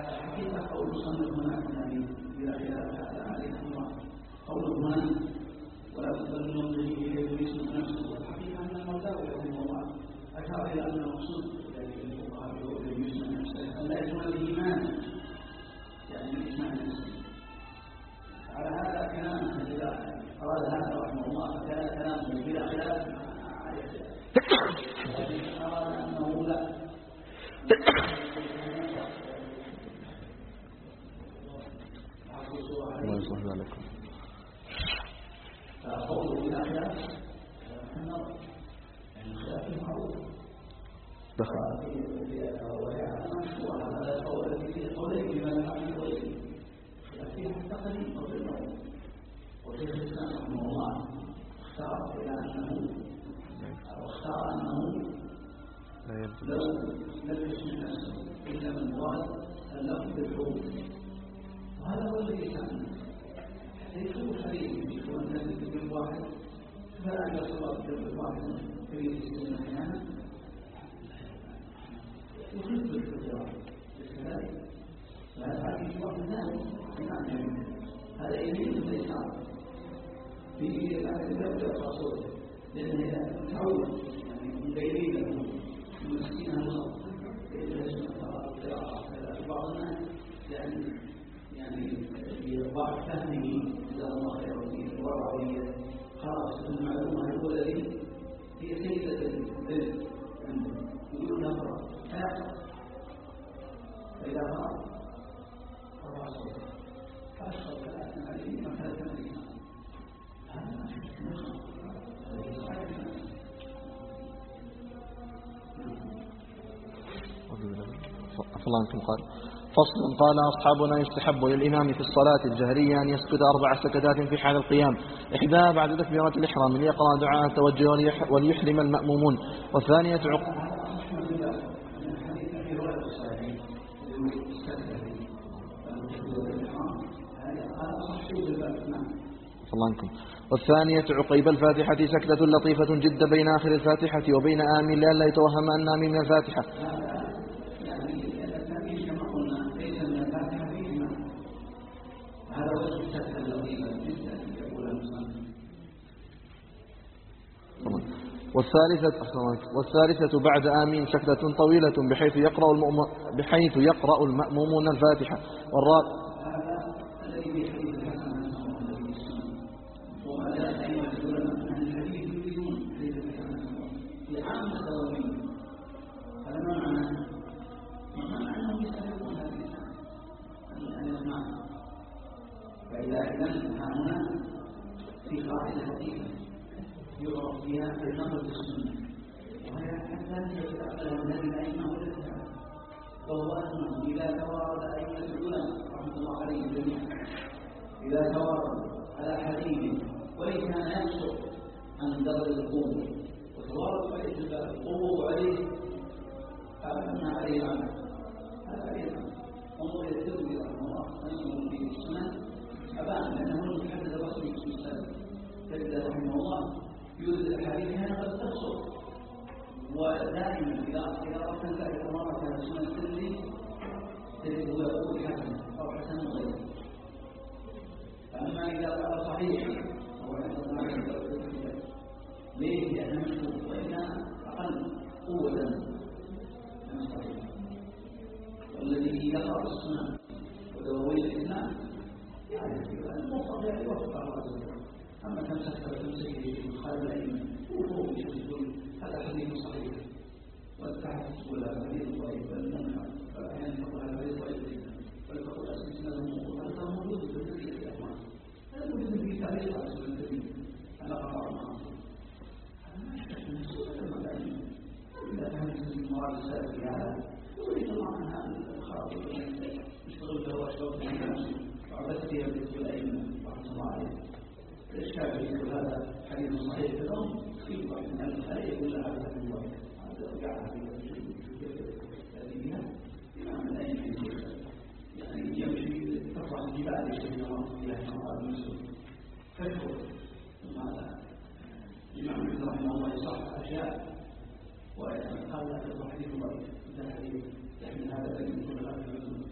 لو لبس من إلا من مراد اللفظ بالحوض وهذا هو الذي كان يكون حريم يكون الناس بالواحد واحد فلا يصل بالدم واحد في السنة أحيانا يخلط بالحجرة كذلك فهذا هذه واحد الناس هذا يمين ليس في الأدب الرسول. لانها تعود يعني من بيننا يمكنها النظر بعض الناس يعني ضعف فهمه جزاه الله خير وفيه وضعه خلاص المعلومة الأولى لي هي سيدة العلم عنده بدون نفرة فيقرأ فإذا قرأ قرأ صوته فأشهر ثلاثة عليه مثلا ثمانية هذا ما في الله عنكم قال. فصل قال أصحابنا يستحب للإمام في الصلاة الجهرية أن يسكت أربع سكتات في حال القيام. إحداها بعد تكبيرة الإحرام ليقرأ دعاء التوجه وليح- وليحرم المأمومون. والثانية عق... والثانية عقيب الفاتحة سكتة لطيفة جدا بين آخر الفاتحة وبين آمين لئلا يتوهم أن آمين من الفاتحة. هذا وجه الفتح اللطيفة جدا يقول المصنف. والثالثة. والثالثة بعد آمين سكتة طويلة بحيث يقرأ المؤم... بحيث يقرأ المأمومون الفاتحة والرابع قاعدة لطيفة يعرف فيها النظر بالسنة وهي حتى يتأمل من هذه الأئمة والإسلام وهو أنه إذا توارد أئمة العلماء رحمة الله عليهم جميعا. إذا توارد على حديث وإن كان يقصر عن درجة القوة وتوارد عليه القوة وعليه أن عليه العمل. هذا عليه العمل. انظر إلى الترمذي رحمه الله. نسمه في السنن أبان لأنه المحدث الرسمي في السنن تجد رحمه الله. يورد الأحاديث هنا قد تقصر. ودائما إذا إذا أردت أن تعرف مرة كان سنة الترمذي تجد هو يقول حسن أو حسن غيره فأما إذا قال صحيح أو حسن غيره ليه؟ لأنه مشهور وإن كان أقل قوة من الصحيح. والذي يقرأ السنن ودواوين الإسلام يعرف الموفق يوفق الله أما كم سكر تمسك في خالد الأئمة وهو يقول هذا حديث صحيح. والتحدث ولا حديث ضعيف بل منكر فأحيانا تقول هذا حديث ضعيف جدا. بل تقول موجود هذا موجود في يا أخوان هذا موجود في تاريخ رسول التدريب على قطع المعاصي هذا ما يشتكي من كما دائما إذا فهمت من مراد السلف في هذا يريد الله عنها الخاطئ يشتغل أشواط من الناس وعبث فيها بذكر الأئمة رحمة الله عليهم الإشكال يقول هذا حديث صحيح في الأمر في واحد من الخلق يقول لا هذا حديث ضعيف هذا رجع في بها إمام الأئمة يقول يعني يمشي ترفع الجبال يشتري الله إلى حمار المسلم فيدخل ثم هذا الإمام رحمه الله يصح أشياء وقال لا تقول حديث ضعيف هذا حديث يحمل هذا الذي يكون هذا العلم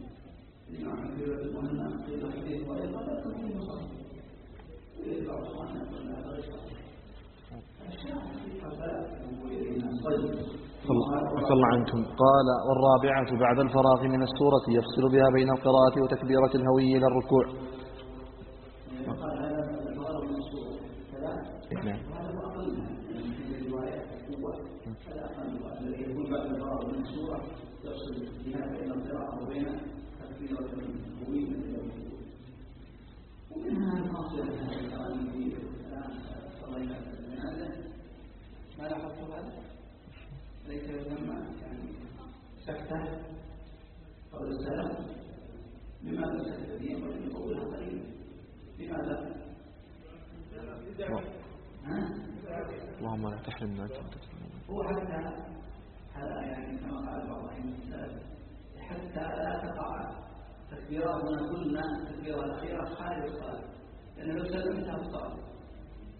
الإمام ابن المهنا قيل حديث ضعيف قال لا تقول صحيح الله عنكم. قال والرابعة بعد الفراغ من السورة يفصل بها بين القراءة وتكبيرة الهوي إلى الركوع نعم ومنها المعصية الآن في الآن صلينا الجنازة ما لاحظت هذا؟ ليس يسمى يعني سكتة قبل السلام لماذا سكتة دي ولم يطولها قليلا؟ لماذا؟ ها؟ اللهم لا تحرمنا أنت هو حتى هذا يعني كما قال بعض أئمة السلف حتى لا تقع تكبيراتنا كلنا التكبيرة الأخيرة خارج الصلاة لأن لو سلمتها الصلاة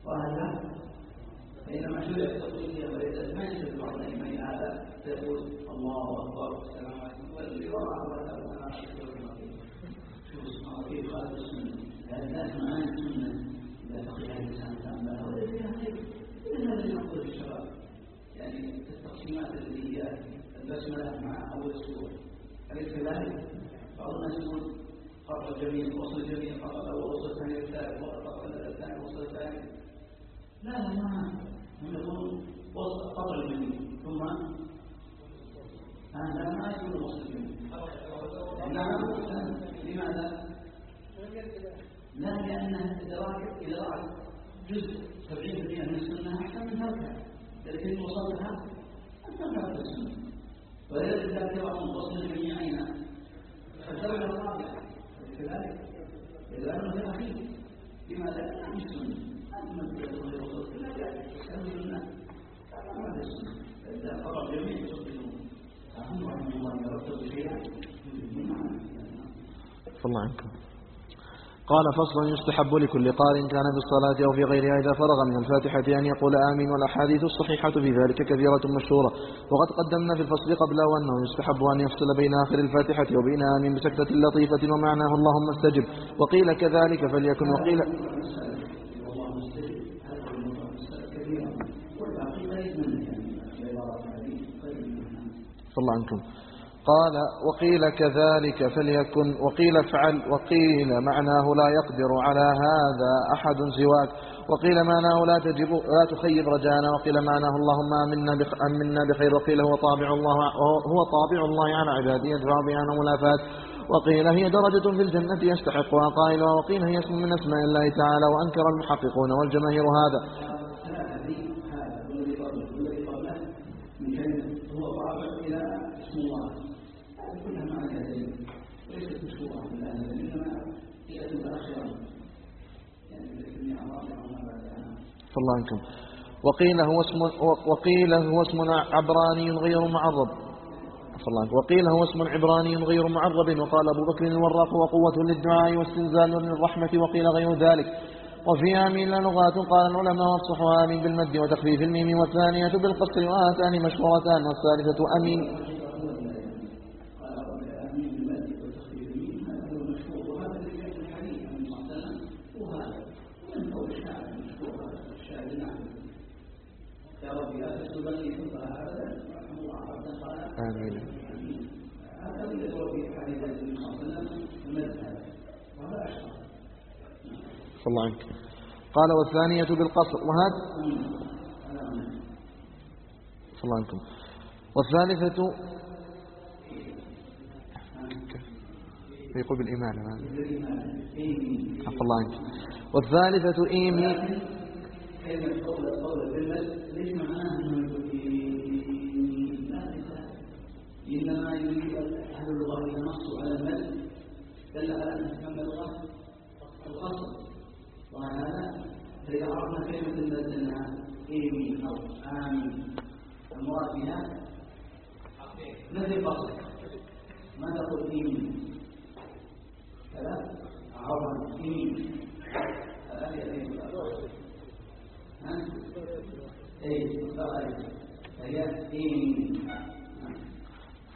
وهذا بينما شرع التقوية وليس ما يشرك بعض الأئمة هذا فيقول الله أكبر. السلام عليكم. والذي وراء ولا شوف اسمه كيف خالف السنة. الناس معاني السنة. إذا فقه الإنسان تأملها وليس فيها خير إذن هذا نقول للشباب يعني التقسيمات اللي هي البسملة مع أول السورة أليس كذلك؟ بعض الناس يقول قرأ الجميع وصل الجميع قرأ الأول وصل الثاني الثالث وقرأ الثاني وصل الثاني. لا ما هم يقولون وصل قطع الجميع ثم هذا ما يقول وصل الجميع نعم لماذا؟ لا لأن إدراك إدراك جزء 70% من السنة أحسن من تركها لكن وصلتها أنت لا السنة. ولذلك ذاكرة منفصلة جميعنا فالدرجة الرابعة. كذلك. إذا أنه أخيه لماذا؟ لا مسلم أنت من الله الله عنكم. قال فصل يستحب لكل قارئ كان في الصلاة أو في غيرها إذا فرغ من الفاتحة أن يقول آمين والأحاديث الصحيحة في ذلك كثيرة مشهورة. وقد قدمنا في الفصل قبله أنه يستحب أن يفصل بين آخر الفاتحة وبين آمين بسكتة لطيفة ومعناه اللهم استجب. وقيل كذلك فليكن وقيل صلى الله عنكم قال وقيل كذلك فليكن وقيل افعل وقيل معناه لا يقدر على هذا أحد سواك. وقيل معناه لا تجب لا تخيب رجانا. وقيل معناه اللهم آمنا آمنا بخير. وقيل هو طابع الله هو طابع الله على عباده يدفع بها ملافات. وقيل هي درجة في الجنة يستحقها قائلها. وقيل هي اسم من أسماء الله تعالى وأنكر المحققون والجماهير هذا. الله عنكم وقيل هو اسم وقيل هو اسم عبراني غير معرب. الله وقيل هو اسم عبراني غير معرب. وقال أبو بكر الوراق وقوة للدعاء واستنزال للرحمة وقيل غير ذلك. وفي آمين لغات قال العلماء والصحوا آمين بالمد وتخفيف الميم والثانية بالقصر وآتان مشهورتان والثالثة أمين آمين صلى الله عنك. قال والثانية بالقصر. وهذا؟ صلى الله عنكم. والثالثة يقول بالإيمان. عفى الله عنك. والثالثة إيمي. كلمة قول قول ليش معناها أنه إنما يريد أهل اللغة إذا نصوا على المد دل على أن تكمل اللغة القصر وهذا فإذا عرفنا كلمة المد أنها إيمي أو آمين المراد بها نفي القصر ما تقول إيمي كذا عرفنا إيمي هذا يأتي ها؟ إيه فهي إيمي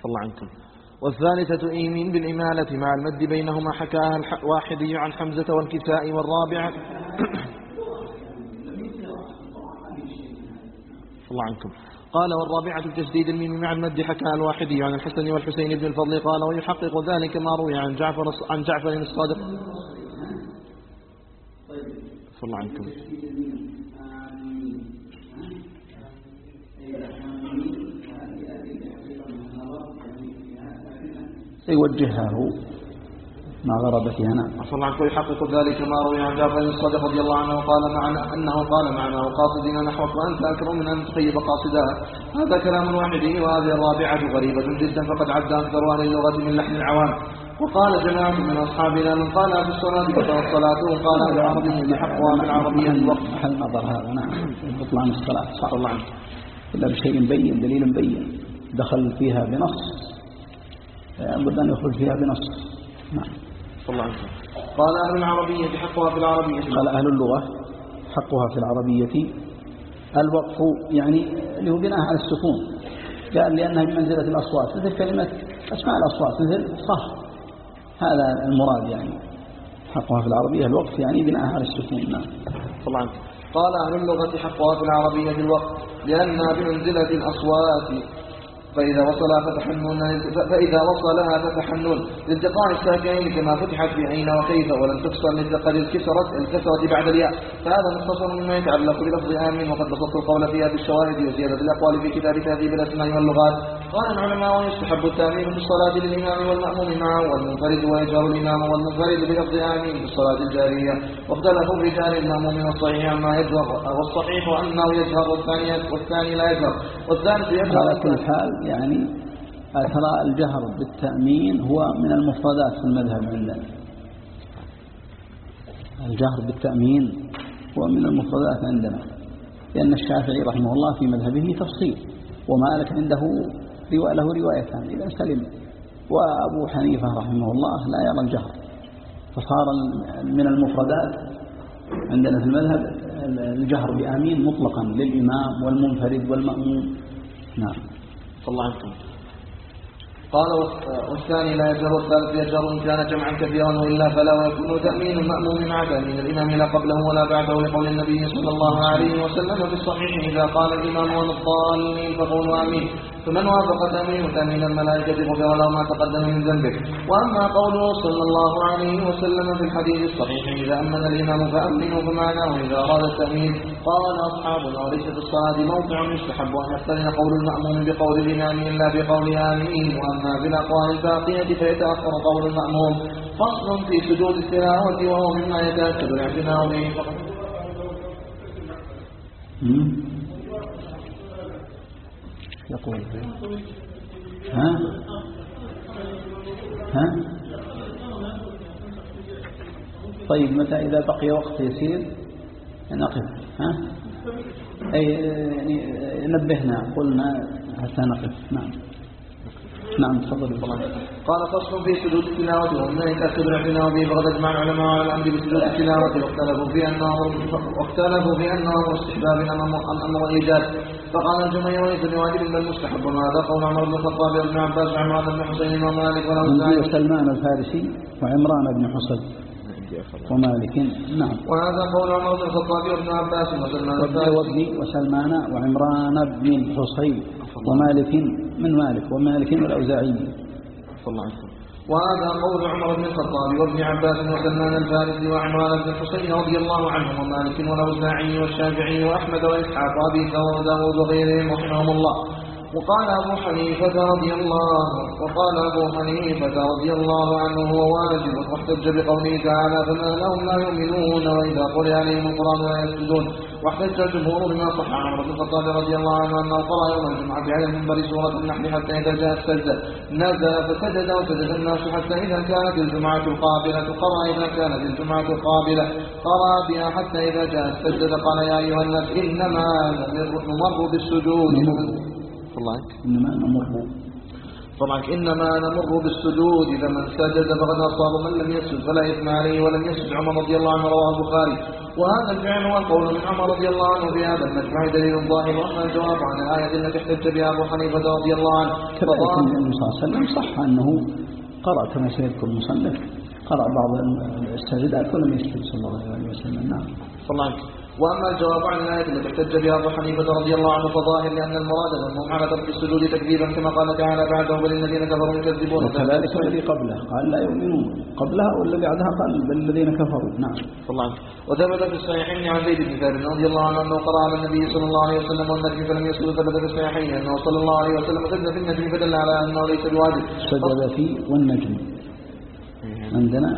الله عنكم. والثالثة إيمين بالإمالة مع المد بينهما حكاها الواحدي عن حمزة والكساء والرابعة الله عنكم. قال والرابعة تجديد الميم مع المد حكاها الواحدي عن الحسن والحسين بن الفضل. قال ويحقق ذلك ما روي عن جعفر عن جعفر الصادق. صلى الله عنكم. سيوجهها هو مع غرابتها نعم. صلى الله عليه ويحقق ذلك ما روي عن جابر بن الصادق رضي الله عنه قال معنا أنه قال معنا وقاصدين نحوك وأنت أكرم من أن تخيب قاصدها هذا كلام واحد وهذه الرابعة غريبة جدا فقد عد أكثر أهل اللغة من لحن العوام. وقال جماعة من أصحابنا من قال في الصلاة بطل الصلاة وقال بالعربية بحقها في العربية الوقت. محل نظر هذا؟ نعم. بطلان الصلاة. صح الله عنه إلا بشيء بين دليل بين. دخل فيها بنص. لابد أن يخرج فيها بنص. نعم. الله قال أهل العربية حقها في العربية. قال أهل اللغة حقها في العربية. الوقف يعني اللي هو بناء على السكون. قال لأنها بمنزلة الأصوات. مثل كلمة أسماء الأصوات مثل صح هذا المراد يعني. حقها في العربية. الوقف يعني بناء على السكون. نعم. الله قال أهل اللغة حقها في العربية الوقف لأنها بمنزلة الأصوات. فإذا وصلها فتح النون فإذا وصلها فتح النون لالتقاء الساكنين كما فتحت في عين وكيف ولم تكسر لقد الكسرت الكسرة بعد الياء. فهذا مختصر مما يتعلق بلفظ آمين وقد بسطت القول فيها بالشواهد وزيادة الأقوال في كتاب تهذيب الأسماء واللغات قال العلماء ويستحب التأمين في الصلاة للإمام والمأموم معه والمنفرد ويجهر الإمام والمنفرد بلفظ آمين في الصلاة الجارية واختلفوا رجال المأموم والصحيح عما يجهر. والصحيح أنه يجهر والثاني والثاني لا يجهر. والثالث يجهر. على كل حال يعني ترى الجهر بالتأمين هو من المفردات في المذهب عندنا الجهر بالتأمين هو من المفردات عندنا. لأن الشافعي رحمه الله في مذهبه تفصيل. ومالك عنده له روايتان إذا سلم. وأبو حنيفة رحمه الله لا يرى الجهر. فصار من المفردات عندنا في المذهب الجهر بآمين مطلقا للإمام والمنفرد والمأموم نعم. الله عنكم قال والثاني لا يجر والثالث يجر إن كان جمعا كثيرا وإلا فلا ويكون تأمين المأموم مع تأمين الإمام لا قبله ولا بعده لقول النبي صلى الله عليه وسلم في الصحيح إذا قال الإمام والضالين فقولوا آمين. فمن وافق تأمين تأمين الملائكة غفر له ما تقدم من ذنبه. وأما قوله صلى الله عليه وسلم في الحديث الصحيح إذا أمن الإمام فأمنوا فمعناه. إذا أراد التأمين قال أصحابنا وليس في الصلاة؟ موضع يستحب أن يقترن قول المأموم بقول الإمام إلا بقول آمين. وأما بالأقوال الباقية فيتأخر قول المأموم. فصل في سجود التلاوة وهو مما يتأكد الإعتناء به يقول. ها؟ ها؟ طيب متى إذا بقي وقت يسير؟ نقف. ها؟ أي يعني نبهنا قلنا حتى نقف. نعم. نعم تفضل. قال فصل في سجود التلاوة ومن يتأكد الاعتناء به فقد اجمع العلماء على الأمر بسجود التلاوة واختلفوا في أنه واختلفوا في أنه استحباب أم أمر الإيجاد فقال الجميع وليس بواجب بل مستحب. وهذا قول عمر بن الخطاب وابن عباس وعمران بن حسين ومالك وله سلمان الفارسي وعمران بن حسين ومالك. نعم. وهذا قول عمر بن الخطاب وابن عباس وسلمان الفارسي. وسلمان وعمران بن الحصين ومالك. من مالك؟ ومالك والأوزاعي صلى الله عليه وسلم وهذا قول عمر بن الخطاب وابن عباس وسلمان الفارسي وعمران بن الحسين رضي الله عنهم ومالك والأوزاعي والشافعي وأحمد وإسحاق وأبي ثور وداود وغيرهم رحمهم الله. وقال أبو حنيفة رضي الله وقال أبو حنيفة رضي الله عنه هو واجب واحتج بقوله تعالى فما لهم لا يؤمنون وإذا قرئ عليهم القرآن لا يسجدون. واحتج الجمهور بما صح عن عمر بن الخطاب رضي الله عنه أنه قرأ يوم الجمعة على المنبر سورة النحل حتى إذا جاءت سجدة نزل فسجد وسجد الناس حتى إذا كانت الجمعة القابلة. قرأ إذا كانت الجمعة القابلة قرأ بها حتى إذا جاءت سجدة قال يا أيها الناس إنما نمر بالسجود. الله إنما نمر. طبعا إنما نمر بالسجود فمن سجد فقد أصاب من لم يسجد فلا إثم عليه ولم يسجد. عمر رضي الله عنه رواه البخاري. وهذا الفعل هو القول من عمر رضي الله عنه في هذا المجمع. دليل ظاهر وأما الجواب عن الآية التي احتج بها أبو حنيفة رضي الله عنه. كذلك النبي صلى الله عليه وسلم صح أنه قرأ كما سيذكر المصنف قرأ بعض السجدات ولم يسجد صلى الله عليه وسلم. نعم. صلى الله عليه وسلم. وأما الجواب عن الآية التي احتج بها أبو حنيفة رضي الله عنه فظاهر لأن المراد منهم على ترك السجود تكذيبا كما قال تعالى بعده بل الذين كفروا يكذبون وكذلك الذي قبله. قال لا يؤمنون. قبلها والذي بعدها قال بل الذين كفروا. نعم. صلى الله عليه وسلم وثبت في الصحيحين عن زيد بن ثابت رضي الله عنه أنه قرأ على النبي صلى الله عليه وسلم والنجم فلم يسجد ثبت في الصحيحين أنه صلى الله عليه وسلم سجد في النجم فدل على أنه ليس بواجب. سجد في والنجم. عندنا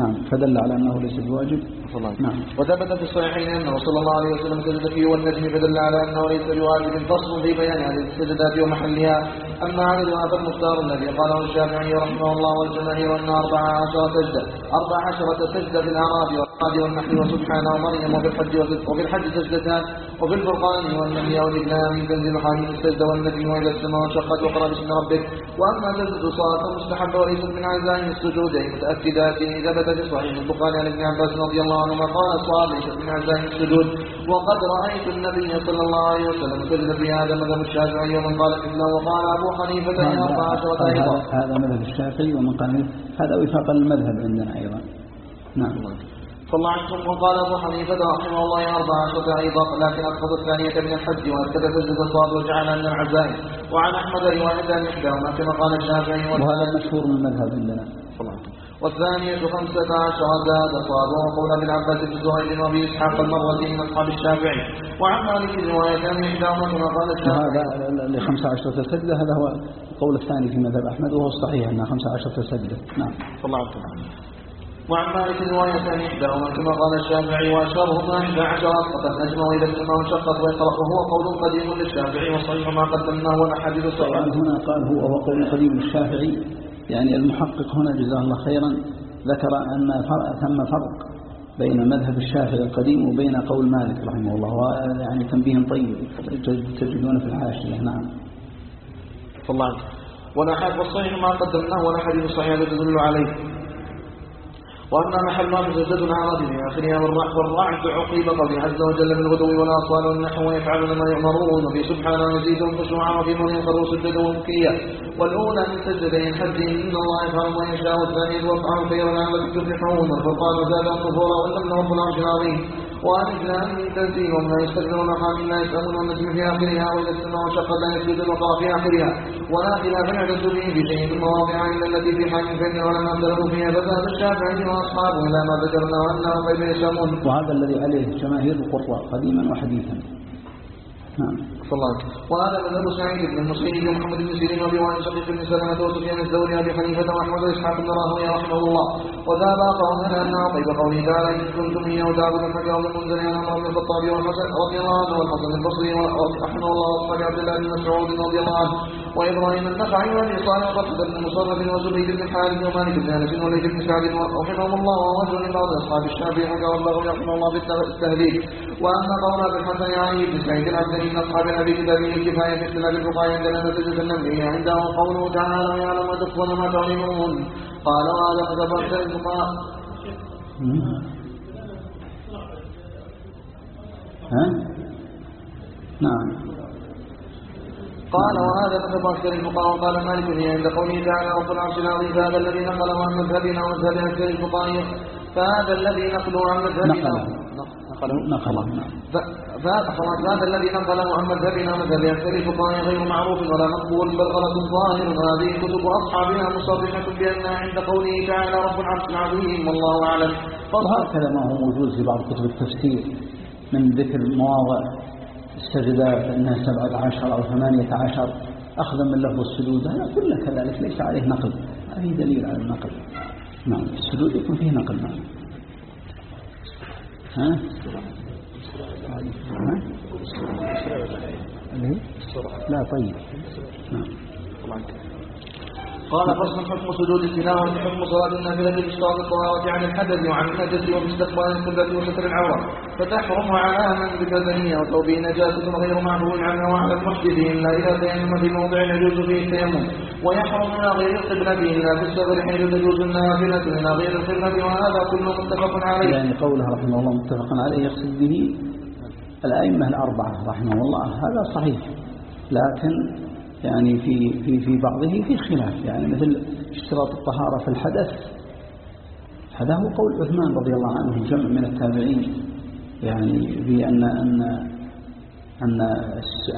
نعم. فدل على أنه ليس بواجب. نعم. وثبت في الصحيحين أنه صلى الله عليه وسلم سجد فيه والنجم فدل على أنه ليس بواجب فصل في بيان هذه السجدات ومحلها أما عددها فالمختار الذي قاله الشافعي رحمه الله والجماهير أنه أربع عشرة سجدة. أربع عشرة سجدة في الأعراف والقاد والنحل وسبحانه ومريم وفي الحج وفي الحج سجدتان. وفي الفرقان والنبي والإبناء تنزل هذه السجدة والنجم وإذا السماء انشقت وقرأ باسم ربك. وأما سجدة الصلاة فمستحبة وليست من عزائم السجودين متأكدات ثبت في صحيح البخاري عن ابن عباس رضي الله عنهما قال الصواب ليست من عزائم السجود وقد رأيت النبي صلى الله عليه وسلم سجد في هذا مذهب الشافعي ومن قال مثله وقال أبو حنيفة هي أربع عشرة أيضا. هذا مذهب الشافعي ومن قال هذا وفاق المذهب عندنا أيضا. نعم. صلى الله عنكم وقال أبو حنيفة رحمه الله أربع عشرة أيضا لكن أخذ الثانية من الحج وأكد سجد الصاد وجعل من العزائم وعن أحمد رواية إحداهما كما قال الشافعي وهذا المشهور من المذهب عندنا. صلى الله عليه والثانية خمسة عشر زاد صاد وقول ابن عباس بن زهير وابي إسحاق المروزي من أصحاب الشافعي. وعن مالك روايتان إحداهما كما قال الشافعي هذا ل 15 سجدة هذا هو القول الثاني في مذهب أحمد وهو الصحيح انها 15 سجدة نعم. صلى الله عليه وسلم وعن مالك رواية إحداهما كما قال الشافعي إحدى عشرة وقد أجمع إذا السماء انشقت ويقرأ وهو قول قديم للشافعي وصحيح ما قدمناه والأحاديث طبعا هنا قال هو قول قديم للشافعي. يعني المحقق هنا جزاه الله خيرا ذكر أن ثم فرق بين مذهب الشافعي القديم وبين قول مالك رحمه الله يعني تنبيه طيب تجدون في الحاشية. نعم. الله عنك والأحاديث والصحيح ما قدمناه والأحاديث الصحيحة تدل عليه. وأما محل ما مسدد على في آخرها والرعد عقيب قوله عز وجل بالغدو والآصال والنحو ويفعلون ما يؤمرون وفي سبحانه يزيدهم خشوعا وفي من ينقروا سجدا وبكيا والأولى من سجدي الحج إن الله يفعل ما يشاء والثاني وافعل خيرا لعلكم تفلحون. والفرقان زاد الكفور والأمن رب العرش العظيم. من تنزيل لا يسألون النجم في انشقت لا يسجد في آخرها ولا خلاف يعتد به في شيء من إلا التي في حال اختلفوا فيها فذهب الشافعي وأصحابه إلى ما ذكرنا وأنهم بين وهذا الذي عليه جماهير القراء قديما وحديثا. نعم. الله. وهذا مذهب سعيد بن المسيب ومحمد بن سيرين وابي وائل شقيق بن سلمة وسفيان الثوري وابي حنيفة وأحمد وإسحاق بن راهويه رحمه الله. وذهب إلى أن طيب قوله تعالى ان كنتم اياه تعبدون حكاه المنذر عن عمر بن الخطاب والحسن رضي الله عنه والحسن البصري رحمه الله واصحاب عبد الله بن مسعود رضي الله عنه وإبراهيم النخعي وأبي صالح وقصد بن مصرف وزبيد بن حارث ومالك بن أنس وليث بن سعد رحمهم الله ورجل من بعض أصحاب الشافعي حكاه الله رحمه الله بالتهذيب واما قول ابي الحسن علي بن سعيد العبدري من اصحاب أبي كتابه الكفايه في اختلاف الفقهاء عندنا نتيجه النبي. عنده قوله تعالى ويعلم ما تخفون ما تعلمون. قال وهذا أكثر الفقهاء ها؟ نعم. قال وهذا مذهب أكثر الفقهاء وقال مالك هي عند قوله تعالى رب العرش العظيم فهذا الذي نقله عن مذهبنا ومذهب أكثر الفقهاء. فهذا الذي نقله عن مذهبنا. نقله نقله فهذا الذي نقله عن مذهبنا. مذهب أكثر الفقهاء غير معروف ولا مقبول بل غلط ظاهر. وهذه كتب أصحابنا مصرحه بأنها عند قوله تعالى رب العرش العظيم والله أعلم. وهكذا ما هو موجود في بعض كتب التفسير. من ذكر مواضع السجدات أنها سبعة عشر أو ثمانية عشر اخذا من لفظ السجود هذا كله كذلك ليس عليه نقل. هذه دليل على النقل. نعم السجود يكون فيه نقل. نعم. ها؟ ها؟ لا طيب نعم قال فصل حكم سجود التلاوة حكم صلاة النافلة بإسقاط الطهارة عن الحدث وعن الحدث وباستقبال القبلة وستر العورة فتحرم على من ببدنية وثوبه نجاسة غير معفو عنها وعلى المحدث إلا إذا تيمم في موضع يجوز فيه التيمم. ويحرم إلى غير القبلة إلا في السفر حيث تجوز النافلة إلى غير القبلة وهذا كله متفق عليه. يعني قوله رحمه الله متفق عليه يقصد به الأئمة الأربعة رحمه الله. هذا صحيح. لكن يعني في في في بعضه في خلاف. يعني مثل اشتراط الطهارة في الحدث. هذا هو قول عثمان رضي الله عنه جمع من التابعين. يعني بأن أن أن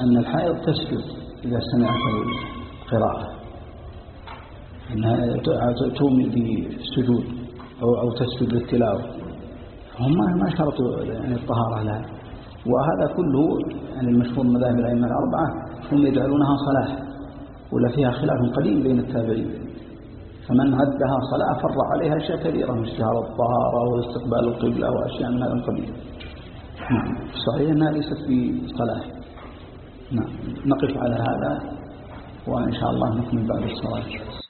أن الحائض تسجد إذا سمعت القراءة. أنها تومي بالسجود أو أو تسجد للتلاوة. هم ما شرطوا يعني الطهارة لها. وهذا كله يعني المشهور مذاهب الأئمة الأربعة. هم يجعلونها صلاة ولا فيها خلاف قديم بين التابعين. فمن عدها صلاة فر عليها أشياء كثيرة من اشتهار الطهارة واستقبال القبلة وأشياء من هذا القبيل. نعم. صحيح أنها ليست بصلاة. نعم. نقف على هذا وإن شاء الله نكمل بعد الصلاة.